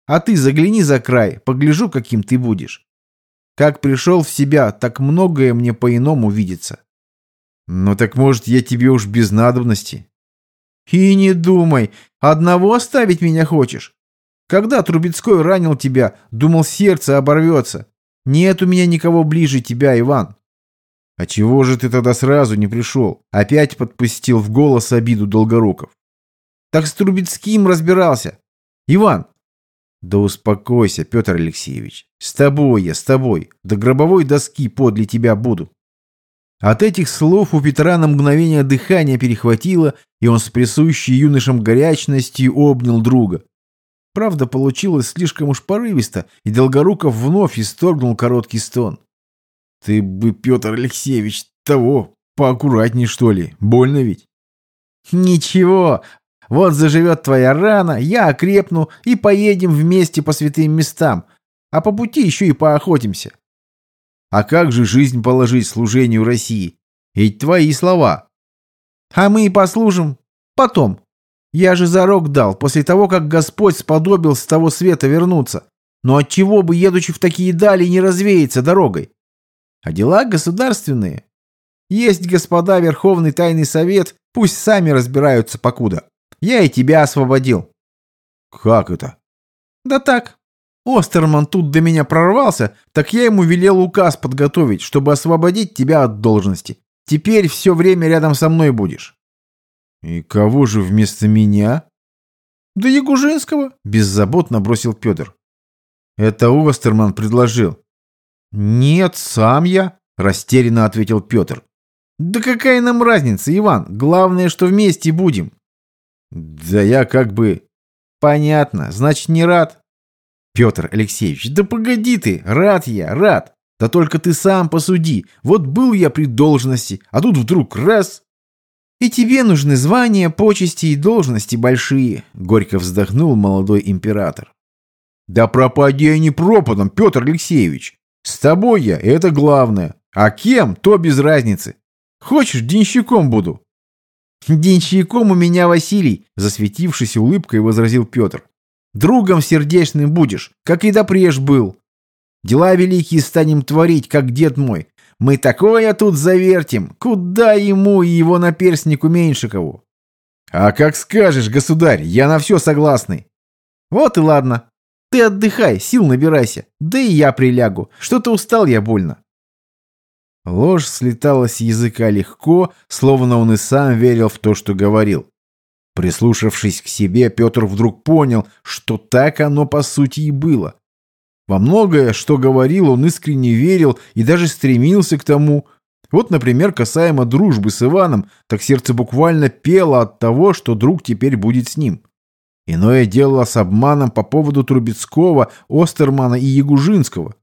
А ты загляни за край, погляжу, каким ты будешь. Как пришел в себя, так многое мне по-иному видится. Ну так может, я тебе уж без надобности? И не думай, одного оставить меня хочешь. Когда Трубецкой ранил тебя, думал, сердце оборвется. Нет у меня никого ближе тебя, Иван. А чего же ты тогда сразу не пришел? Опять подпустил в голос обиду Долгоруков. Так с Трубецким разбирался. Иван, да успокойся, Петр Алексеевич. С тобой я, с тобой. До гробовой доски подле тебя буду. От этих слов у Петра на мгновение дыхание перехватило, и он с присущей юношем горячностью обнял друга. Правда, получилось слишком уж порывисто, и Долгоруков вновь исторгнул короткий стон. «Ты бы, Петр Алексеевич, того, поаккуратней, что ли? Больно ведь?» «Ничего, вот заживет твоя рана, я окрепну и поедем вместе по святым местам, а по пути еще и поохотимся. А как же жизнь положить служению России? Ведь твои слова. А мы и послужим. Потом. Я же зарок дал, после того, как Господь сподобил с того света вернуться. Но отчего бы, едучи в такие дали, не развеяться дорогой? А дела государственные. Есть, господа, Верховный Тайный Совет, пусть сами разбираются покуда. Я и тебя освободил». «Как это?» «Да так. Остерман тут до меня прорвался, так я ему велел указ подготовить, чтобы освободить тебя от должности. Теперь все время рядом со мной будешь». «И кого же вместо меня?» «Да Ягужинского», — беззаботно бросил Петр. «Это Остерман предложил». «Нет, сам я», — растерянно ответил Петр. «Да какая нам разница, Иван? Главное, что вместе будем. Да я как бы... Понятно, значит не рад. Петр Алексеевич, да погоди ты, рад я, рад. Да только ты сам посуди. Вот был я при должности, а тут вдруг раз... И тебе нужны звания, почести и должности большие, горько вздохнул молодой император. Да пропади я не пропадом, Петр Алексеевич. С тобой я, это главное. А кем, то без разницы. Хочешь, денщиком буду. «Денщиком у меня Василий», — засветившись улыбкой, возразил Петр. «Другом сердечным будешь, как и допреж был. Дела великие станем творить, как дед мой. Мы такое тут завертим, куда ему и его наперснику Меньшикову». «А как скажешь, государь, я на все согласный». «Вот и ладно. Ты отдыхай, сил набирайся. Да и я прилягу. Что-то устал я больно». Ложь слетала с языка легко, словно он и сам верил в то, что говорил. Прислушавшись к себе, Петр вдруг понял, что так оно по сути и было. Во многое, что говорил, он искренне верил и даже стремился к тому. Вот, например, касаемо дружбы с Иваном, так сердце буквально пело от того, что друг теперь будет с ним. Иное дело с обманом по поводу Трубецкого, Остермана и Ягужинского.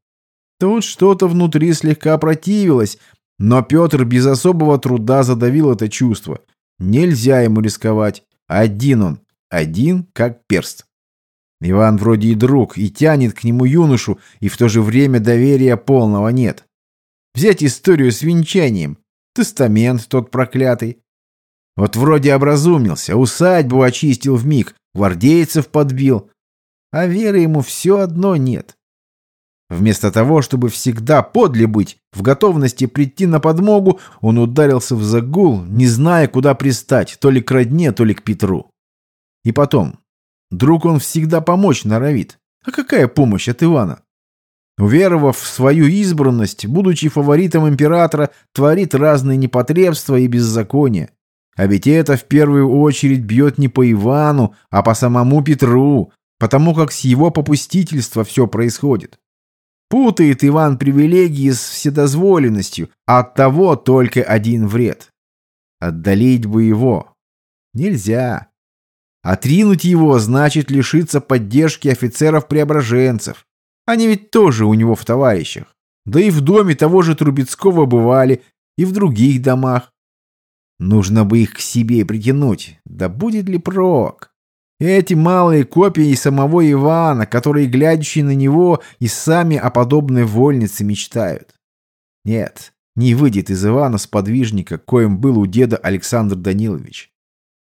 Тут что-то внутри слегка противилось, но Петр без особого труда задавил это чувство. Нельзя ему рисковать. Один он. Один, как перст. Иван вроде и друг, и тянет к нему юношу, и в то же время доверия полного нет. Взять историю с венчанием. Тестамент тот проклятый. Вот вроде образумился, усадьбу очистил в миг, гвардейцев подбил. А веры ему все одно нет. Вместо того, чтобы всегда подле быть, в готовности прийти на подмогу, он ударился в загул, не зная, куда пристать, то ли к родне, то ли к Петру. И потом, друг он всегда помочь норовит. А какая помощь от Ивана? Уверовав в свою избранность, будучи фаворитом императора, творит разные непотребства и беззакония. А ведь это в первую очередь бьет не по Ивану, а по самому Петру, потому как с его попустительства все происходит. Путает Иван привилегии с вседозволенностью, а от того только один вред. Отдалить бы его. Нельзя. Отринуть его значит лишиться поддержки офицеров-преображенцев. Они ведь тоже у него в товарищах. Да и в доме того же Трубецкого бывали, и в других домах. Нужно бы их к себе притянуть. Да будет ли прок? Эти малые копии самого Ивана, которые, глядящие на него, и сами о подобной вольнице мечтают. Нет, не выйдет из Ивана сподвижника, коим был у деда Александр Данилович.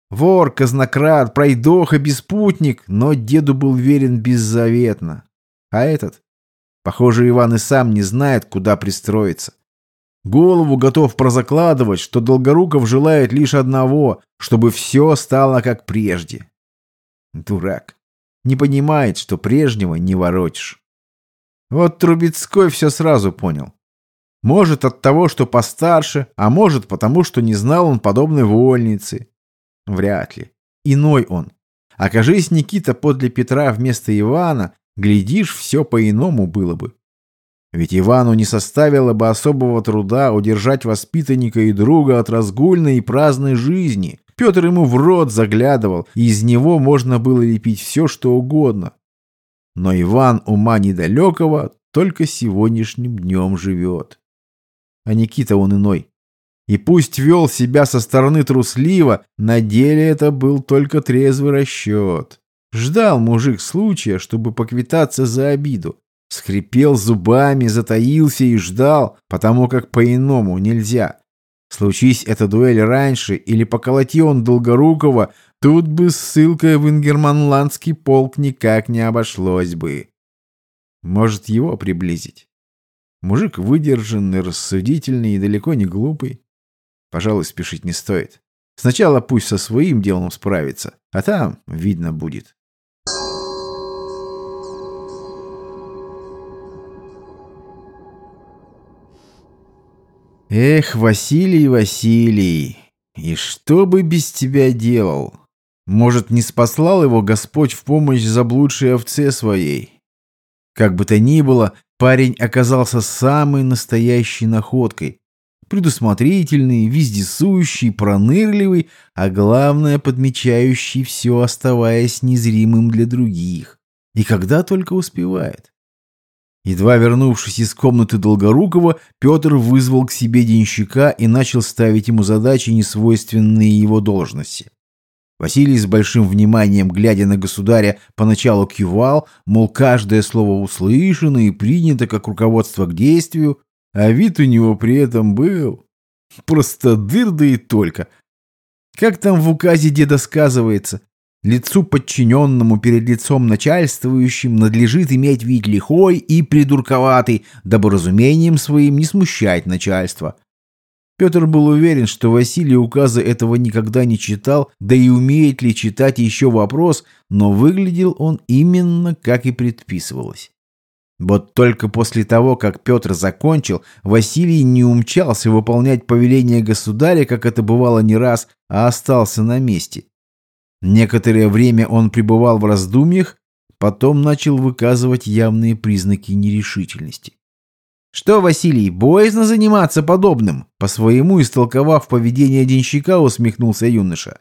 Вор, казнократ, пройдоха, беспутник, но деду был верен беззаветно. А этот? Похоже, Иван и сам не знает, куда пристроиться. Голову готов прозакладывать, что Долгоруков желает лишь одного, чтобы все стало как прежде. Дурак. Не понимает, что прежнего не воротишь. Вот Трубецкой все сразу понял. Может, от того, что постарше, а может, потому что не знал он подобной вольницы. Вряд ли. Иной он. Окажись Никита подле Петра вместо Ивана, глядишь, все по-иному было бы. Ведь Ивану не составило бы особого труда удержать воспитанника и друга от разгульной и праздной жизни. Петр ему в рот заглядывал, и из него можно было лепить все, что угодно. Но Иван ума недалекого только сегодняшним днем живет. А Никита он иной. И пусть вел себя со стороны трусливо, на деле это был только трезвый расчет. Ждал мужик случая, чтобы поквитаться за обиду. Скрипел зубами, затаился и ждал, потому как по-иному нельзя. Случись эта дуэль раньше или поколоти он Долгорукова, тут бы ссылкой в ингерманландский полк никак не обошлось бы. Может, его приблизить? Мужик выдержанный, рассудительный и далеко не глупый. Пожалуй, спешить не стоит. Сначала пусть со своим делом справится, а там видно будет. Эх, Василий, Василий, и что бы без тебя делал? Может, не спаслал его Господь в помощь заблудшей овце своей? Как бы то ни было, парень оказался самой настоящей находкой, предусмотрительный, вездесущий, пронырливый, а главное, подмечающий все, оставаясь незримым для других. И когда только успевает. Едва вернувшись из комнаты Долгорукова, Петр вызвал к себе денщика и начал ставить ему задачи, несвойственные его должности. Василий с большим вниманием, глядя на государя, поначалу кивал, мол, каждое слово услышано и принято как руководство к действию, а вид у него при этом был просто дыр да и только. Как там в указе деда сказывается, лицу подчиненному перед лицом начальствующим надлежит иметь вид лихой и придурковатый, дабы разумением своим не смущать начальство. Петр был уверен, что Василий указа этого никогда не читал, да и умеет ли читать еще вопрос, но выглядел он именно как и предписывалось. Вот только после того, как Петр закончил, Василий не умчался выполнять повеление государя, как это бывало не раз, а остался на месте. Некоторое время он пребывал в раздумьях, потом начал выказывать явные признаки нерешительности. «Что, Василий, боязно заниматься подобным?» По своему истолковав поведение денщика, усмехнулся юноша.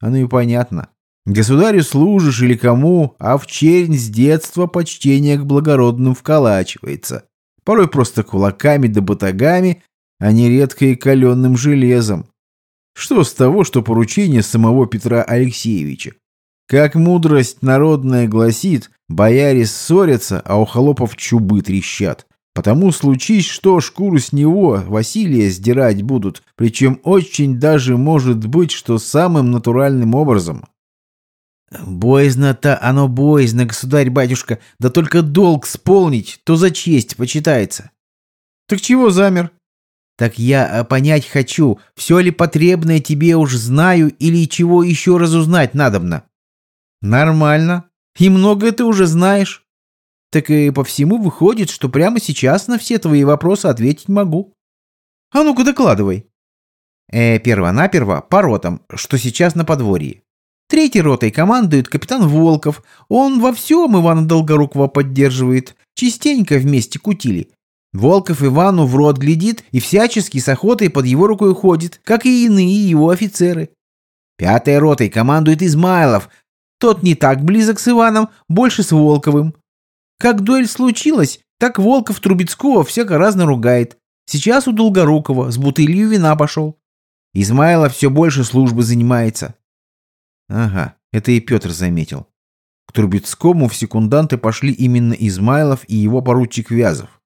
«Оно и понятно. Государю служишь или кому, а в чернь с детства почтение к благородным вколачивается. Порой просто кулаками да батагами, а нередко и каленным железом. Что с того, что поручение самого Петра Алексеевича? Как мудрость народная гласит, бояре ссорятся, а у холопов чубы трещат. Потому случись, что шкуру с него, Василия, сдирать будут, причем очень даже может быть, что самым натуральным образом. «Боязно-то оно боязно, государь-батюшка, да только долг сполнить, то за честь почитается». «Так чего замер?» «Так я а, понять хочу, все ли потребное тебе уж знаю или чего еще разузнать надобно». «Нормально. И многое ты уже знаешь». «Так и по всему выходит, что прямо сейчас на все твои вопросы ответить могу». «А ну-ка докладывай». «Э, перво-наперво по ротам, что сейчас на подворье. Третьей ротой командует капитан Волков. Он во всем Ивана Долгорукова поддерживает. Частенько вместе кутили. Волков Ивану в рот глядит и всячески с охотой под его рукой ходит, как и иные его офицеры. Пятой ротой командует Измайлов. Тот не так близок с Иваном, больше с Волковым. Как дуэль случилась, так Волков Трубецкого всяко разно ругает. Сейчас у Долгорукова с бутылью вина пошел. Измайлов все больше службы занимается. Ага, это и Петр заметил. К Трубецкому в секунданты пошли именно Измайлов и его поручик Вязов.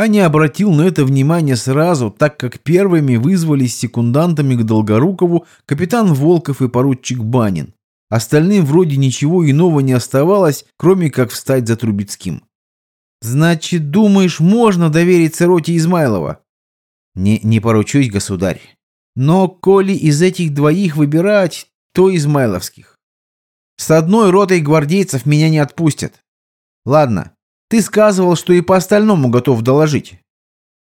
А не обратил на это внимание сразу, так как первыми вызвались секундантами к Долгорукову капитан Волков и поручик Банин. Остальным вроде ничего иного не оставалось, кроме как встать за Трубецким. «Значит, думаешь, можно довериться роте Измайлова?» «Не, не поручусь, государь. Но коли из этих двоих выбирать, то Измайловских. С одной ротой гвардейцев меня не отпустят. Ладно, ты сказывал, что и по остальному готов доложить.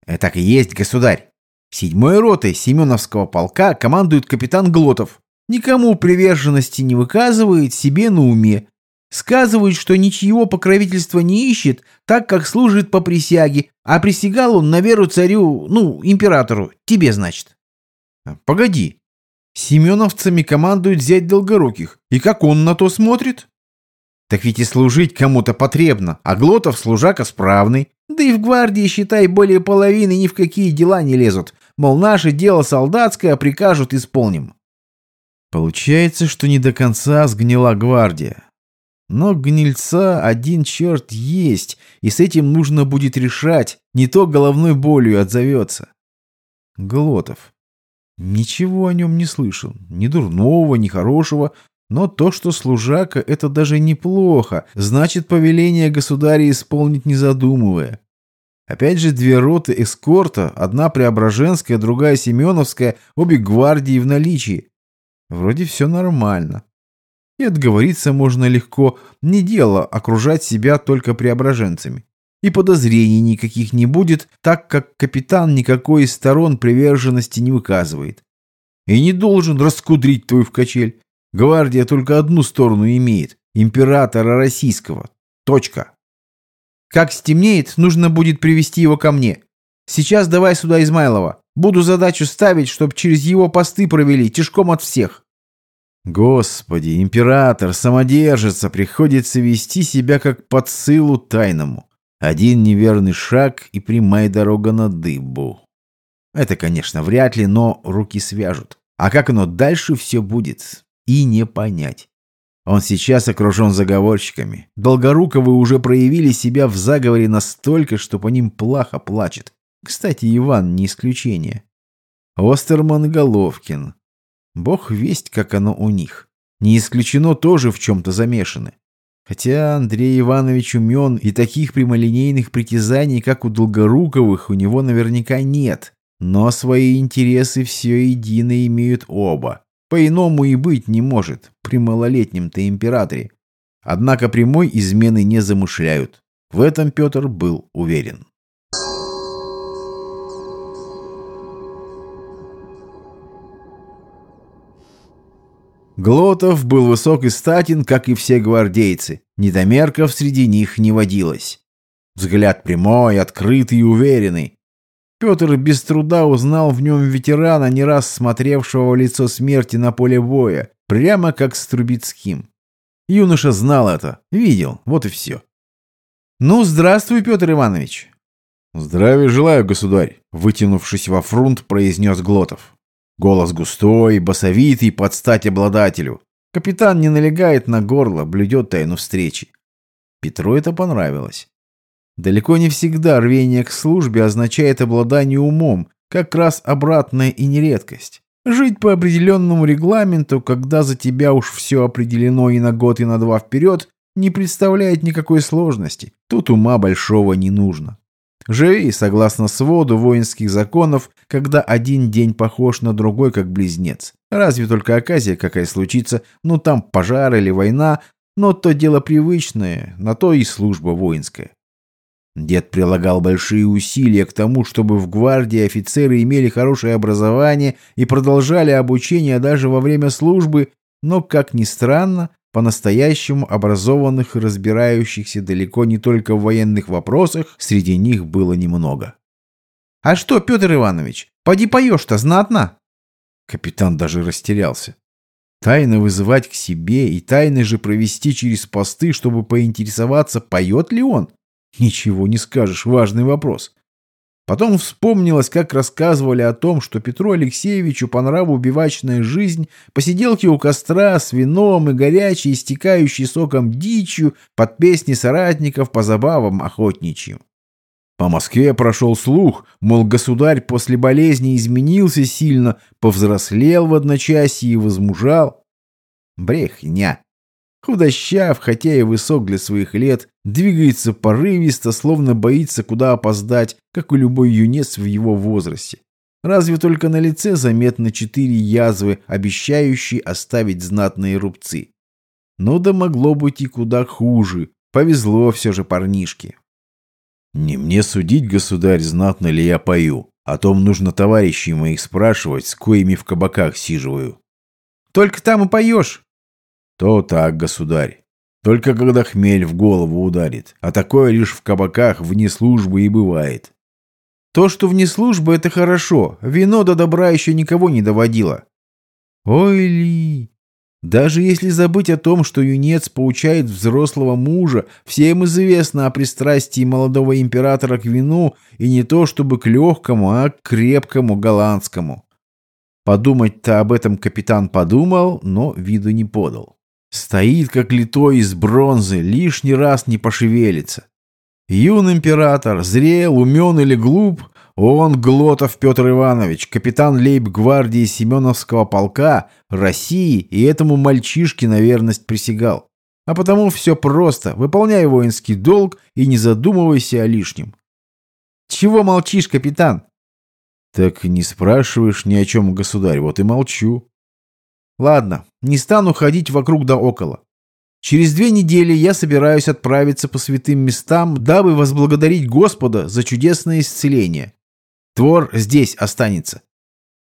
Это так и есть, государь. Седьмой ротой Семеновского полка командует капитан Глотов. Никому приверженности не выказывает, себе на уме. Сказывают, что ничего покровительства не ищет, так как служит по присяге, а присягал он на веру царю, ну, императору, тебе, значит. Погоди, Семеновцами командует зять Долгоруких. И как он на то смотрит? Так ведь и служить кому-то потребно, а Глотов служака справный. Да и в гвардии, считай, более половины ни в какие дела не лезут. Мол, наше дело солдатское, прикажут, исполним. Получается, что не до конца сгнила гвардия. Но гнильца один черт есть, и с этим нужно будет решать, не то головной болью отзовется. Глотов. Ничего о нем не слышал, ни дурного, ни хорошего, но то, что служака, это даже неплохо, значит, повеление государя исполнить не задумывая. Опять же, две роты эскорта, одна Преображенская, другая Семеновская, обе гвардии в наличии. Вроде все нормально. И отговориться можно легко, не дело окружать себя только преображенцами и подозрений никаких не будет, так как капитан никакой из сторон приверженности не выказывает. И не должен раскудрить твою в качель. Гвардия только одну сторону имеет – императора российского. Точка. Как стемнеет, нужно будет привести его ко мне. Сейчас давай сюда Измайлова. Буду задачу ставить, чтоб через его посты провели, тяжком от всех. Господи, император, самодержица, приходится вести себя как под силу тайному. Один неверный шаг и прямая дорога на дыбу. Это, конечно, вряд ли, но руки свяжут. А как оно дальше все будет, и не понять. Он сейчас окружен заговорщиками. Долгоруковы уже проявили себя в заговоре настолько, что по ним плохо плачет. Кстати, Иван не исключение. Остерман Головкин. Бог весть, как оно у них. Не исключено тоже в чем-то замешаны. Хотя Андрей Иванович умен, и таких прямолинейных притязаний, как у Долгоруковых, у него наверняка нет. Но свои интересы все едино имеют оба. По-иному и быть не может при малолетнем-то императоре. Однако прямой измены не замышляют. В этом Петр был уверен. Глотов был высок и статен, как и все гвардейцы. Недомерков среди них не водилось. Взгляд прямой, открытый и уверенный. Петр без труда узнал в нем ветерана, не раз смотревшего в лицо смерти на поле боя, прямо как с Трубецким. Юноша знал это, видел, вот и все. «Ну, здравствуй, Петр Иванович!» «Здравия желаю, государь!» — вытянувшись во фрунт, произнес Глотов. Голос густой, басовитый, под стать обладателю. Капитан не налегает на горло, блюдет тайну встречи. Петру это понравилось. Далеко не всегда рвение к службе означает обладание умом, как раз обратная и нередкость. Жить по определенному регламенту, когда за тебя уж все определено и на год, и на два вперед, не представляет никакой сложности. Тут ума большого не нужно. Живи, согласно своду воинских законов, когда один день похож на другой, как близнец. Разве только оказия какая случится, ну там пожар или война, но то дело привычное, на то и служба воинская. Дед прилагал большие усилия к тому, чтобы в гвардии офицеры имели хорошее образование и продолжали обучение даже во время службы, но, как ни странно, по-настоящему образованных и разбирающихся далеко не только в военных вопросах, среди них было немного. «А что, Петр Иванович, поди поешь-то знатно?» Капитан даже растерялся. Тайно вызывать к себе и тайно же провести через посты, чтобы поинтересоваться, поет ли он? Ничего не скажешь, важный вопрос. Потом вспомнилось, как рассказывали о том, что Петру Алексеевичу по нраву бивачная жизнь, посиделки у костра с вином и горячей, истекающей соком дичью под песни соратников по забавам охотничьим. По Москве прошел слух, мол, государь после болезни изменился сильно, повзрослел в одночасье и возмужал. Брехня. Худощав, хотя и высок для своих лет, двигается порывисто, словно боится куда опоздать, как у любой юнец в его возрасте. Разве только на лице заметно четыре язвы, обещающие оставить знатные рубцы. Но да могло быть и куда хуже. Повезло все же парнишке. Не мне судить, государь, знатно ли я пою. О том нужно товарищей моих спрашивать, с коими в кабаках сиживаю. Только там и поешь. То так, государь. Только когда хмель в голову ударит. А такое лишь в кабаках вне службы и бывает. То, что вне службы, это хорошо. Вино до добра еще никого не доводило. Ой ли, даже если забыть о том, что юнец поучает взрослого мужа, всем известно о пристрастии молодого императора к вину и не то чтобы к легкому, а к крепкому голландскому. Подумать-то об этом капитан подумал, но виду не подал. Стоит, как литой из бронзы, лишний раз не пошевелится. Юн император, зрел, умен или глуп, он, Глотов Петр Иванович, капитан лейб-гвардии Семеновского полка России, и этому мальчишке на верность присягал. А потому все просто. Выполняй воинский долг и не задумывайся о лишнем. Чего молчишь, капитан? Так не спрашиваешь ни о чем, государь, вот и молчу. Ладно, не стану ходить вокруг да около. Через две недели я собираюсь отправиться по святым местам, дабы возблагодарить Господа за чудесное исцеление. Твор здесь останется.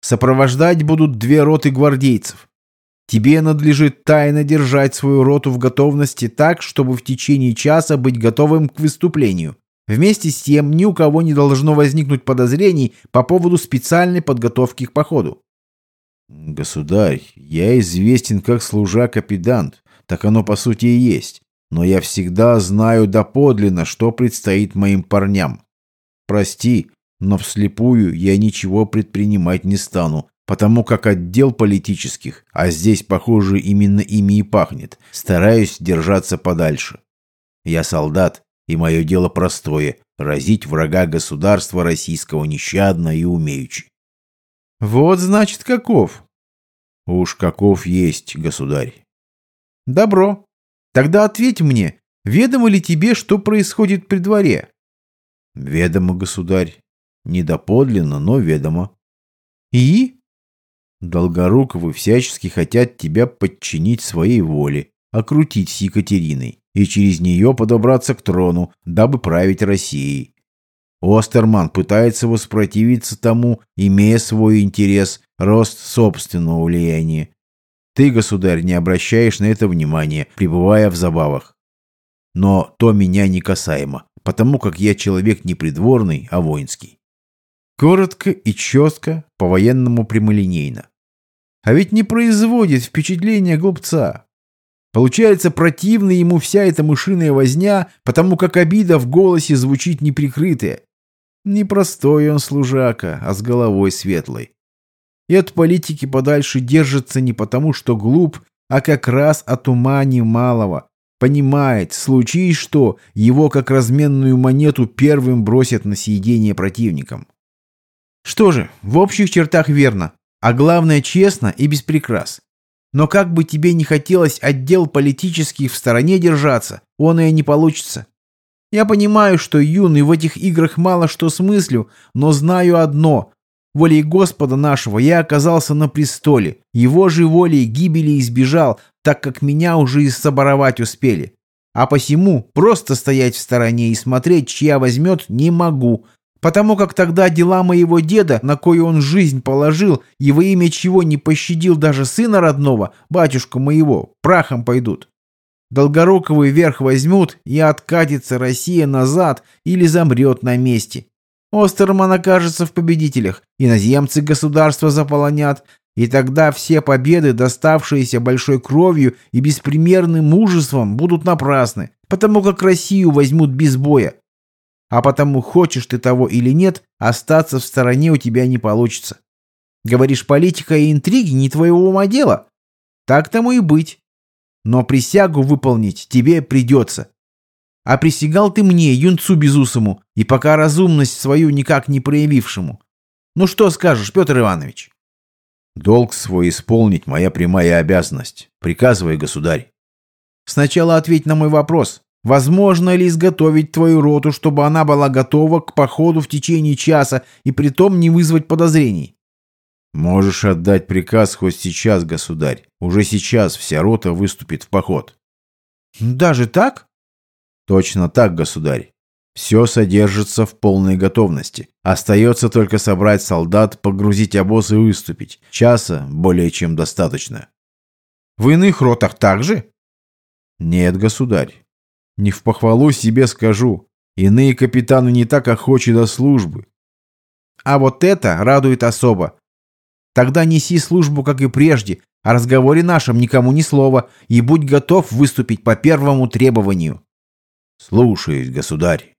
Сопровождать будут две роты гвардейцев. Тебе надлежит тайно держать свою роту в готовности так, чтобы в течение часа быть готовым к выступлению. Вместе с тем ни у кого не должно возникнуть подозрений по поводу специальной подготовки к походу. Государь, я известен как служак-педант, так оно по сути и есть. Но я всегда знаю доподлинно, что предстоит моим парням. Прости, но вслепую я ничего предпринимать не стану, потому как отдел политических, а здесь, похоже, именно ими и пахнет, стараюсь держаться подальше. Я солдат, и мое дело простое – разить врага государства российского нещадно и умеючи. Вот значит каков. Уж каков есть, государь. Добро. Тогда ответь мне, ведомо ли тебе, что происходит при дворе? Ведомо, государь. Недоподлинно, но ведомо. И? Долгоруковы всячески хотят тебя подчинить своей воле, окрутить с Екатериной и через нее подобраться к трону, дабы править Россией. Остерман пытается воспротивиться тому, имея свой интерес, рост собственного влияния. Ты, государь, не обращаешь на это внимания, пребывая в забавах. Но то меня не касаемо, потому как я человек не придворный, а воинский. Коротко и четко, по-военному прямолинейно. А ведь не производит впечатления глупца. Получается противна ему вся эта мышиная возня, потому как обида в голосе звучит неприкрытая. Непростой он служака, а с головой светлой. И от политики подальше держится не потому, что глуп, а как раз от ума немалого. Понимает, случись что, его как разменную монету первым бросят на съедение противникам. Что же, в общих чертах верно, а главное честно и без прикрас. Но как бы тебе не хотелось отдел политический в стороне держаться, он и не получится. Я понимаю, что юный в этих играх мало что смыслю, но знаю одно. Волей Господа нашего я оказался на престоле, его же волей гибели избежал, так как меня уже и соборовать успели. А посему просто стоять в стороне и смотреть, чья возьмет, не могу, Потому как тогда дела моего деда, на кое он жизнь положил, и во имя чего не пощадил даже сына родного, батюшка моего, прахом пойдут. Долгоруковый верх возьмут, и откатится Россия назад или замрет на месте. Остерман окажется в победителях, иноземцы государства заполонят, и тогда все победы, доставшиеся большой кровью и беспримерным мужеством, будут напрасны, потому как Россию возьмут без боя, а потому, хочешь ты того или нет, остаться в стороне у тебя не получится. Говоришь, политика и интриги не твоего ума дело? Так тому и быть. Но присягу выполнить тебе придется. А присягал ты мне, юнцу безусому, и пока разумность свою никак не проявившему. Ну что скажешь, Петр Иванович? Долг свой исполнить моя прямая обязанность. Приказывай, государь. Сначала ответь на мой вопрос. Возможно ли изготовить твою роту, чтобы она была готова к походу в течение часа и притом не вызвать подозрений? Можешь отдать приказ хоть сейчас, государь. Уже сейчас вся рота выступит в поход. Даже так? Точно так, государь. Все содержится в полной готовности. Остается только собрать солдат, погрузить обоз и выступить. Часа более чем достаточно. В иных ротах также? Нет, государь. Не в похвалу себе скажу. Иные капитаны не так охочи до службы. А вот это радует особо. Тогда неси службу, как и прежде, о разговоре нашем никому ни слова, и будь готов выступить по первому требованию. Слушаюсь, государь.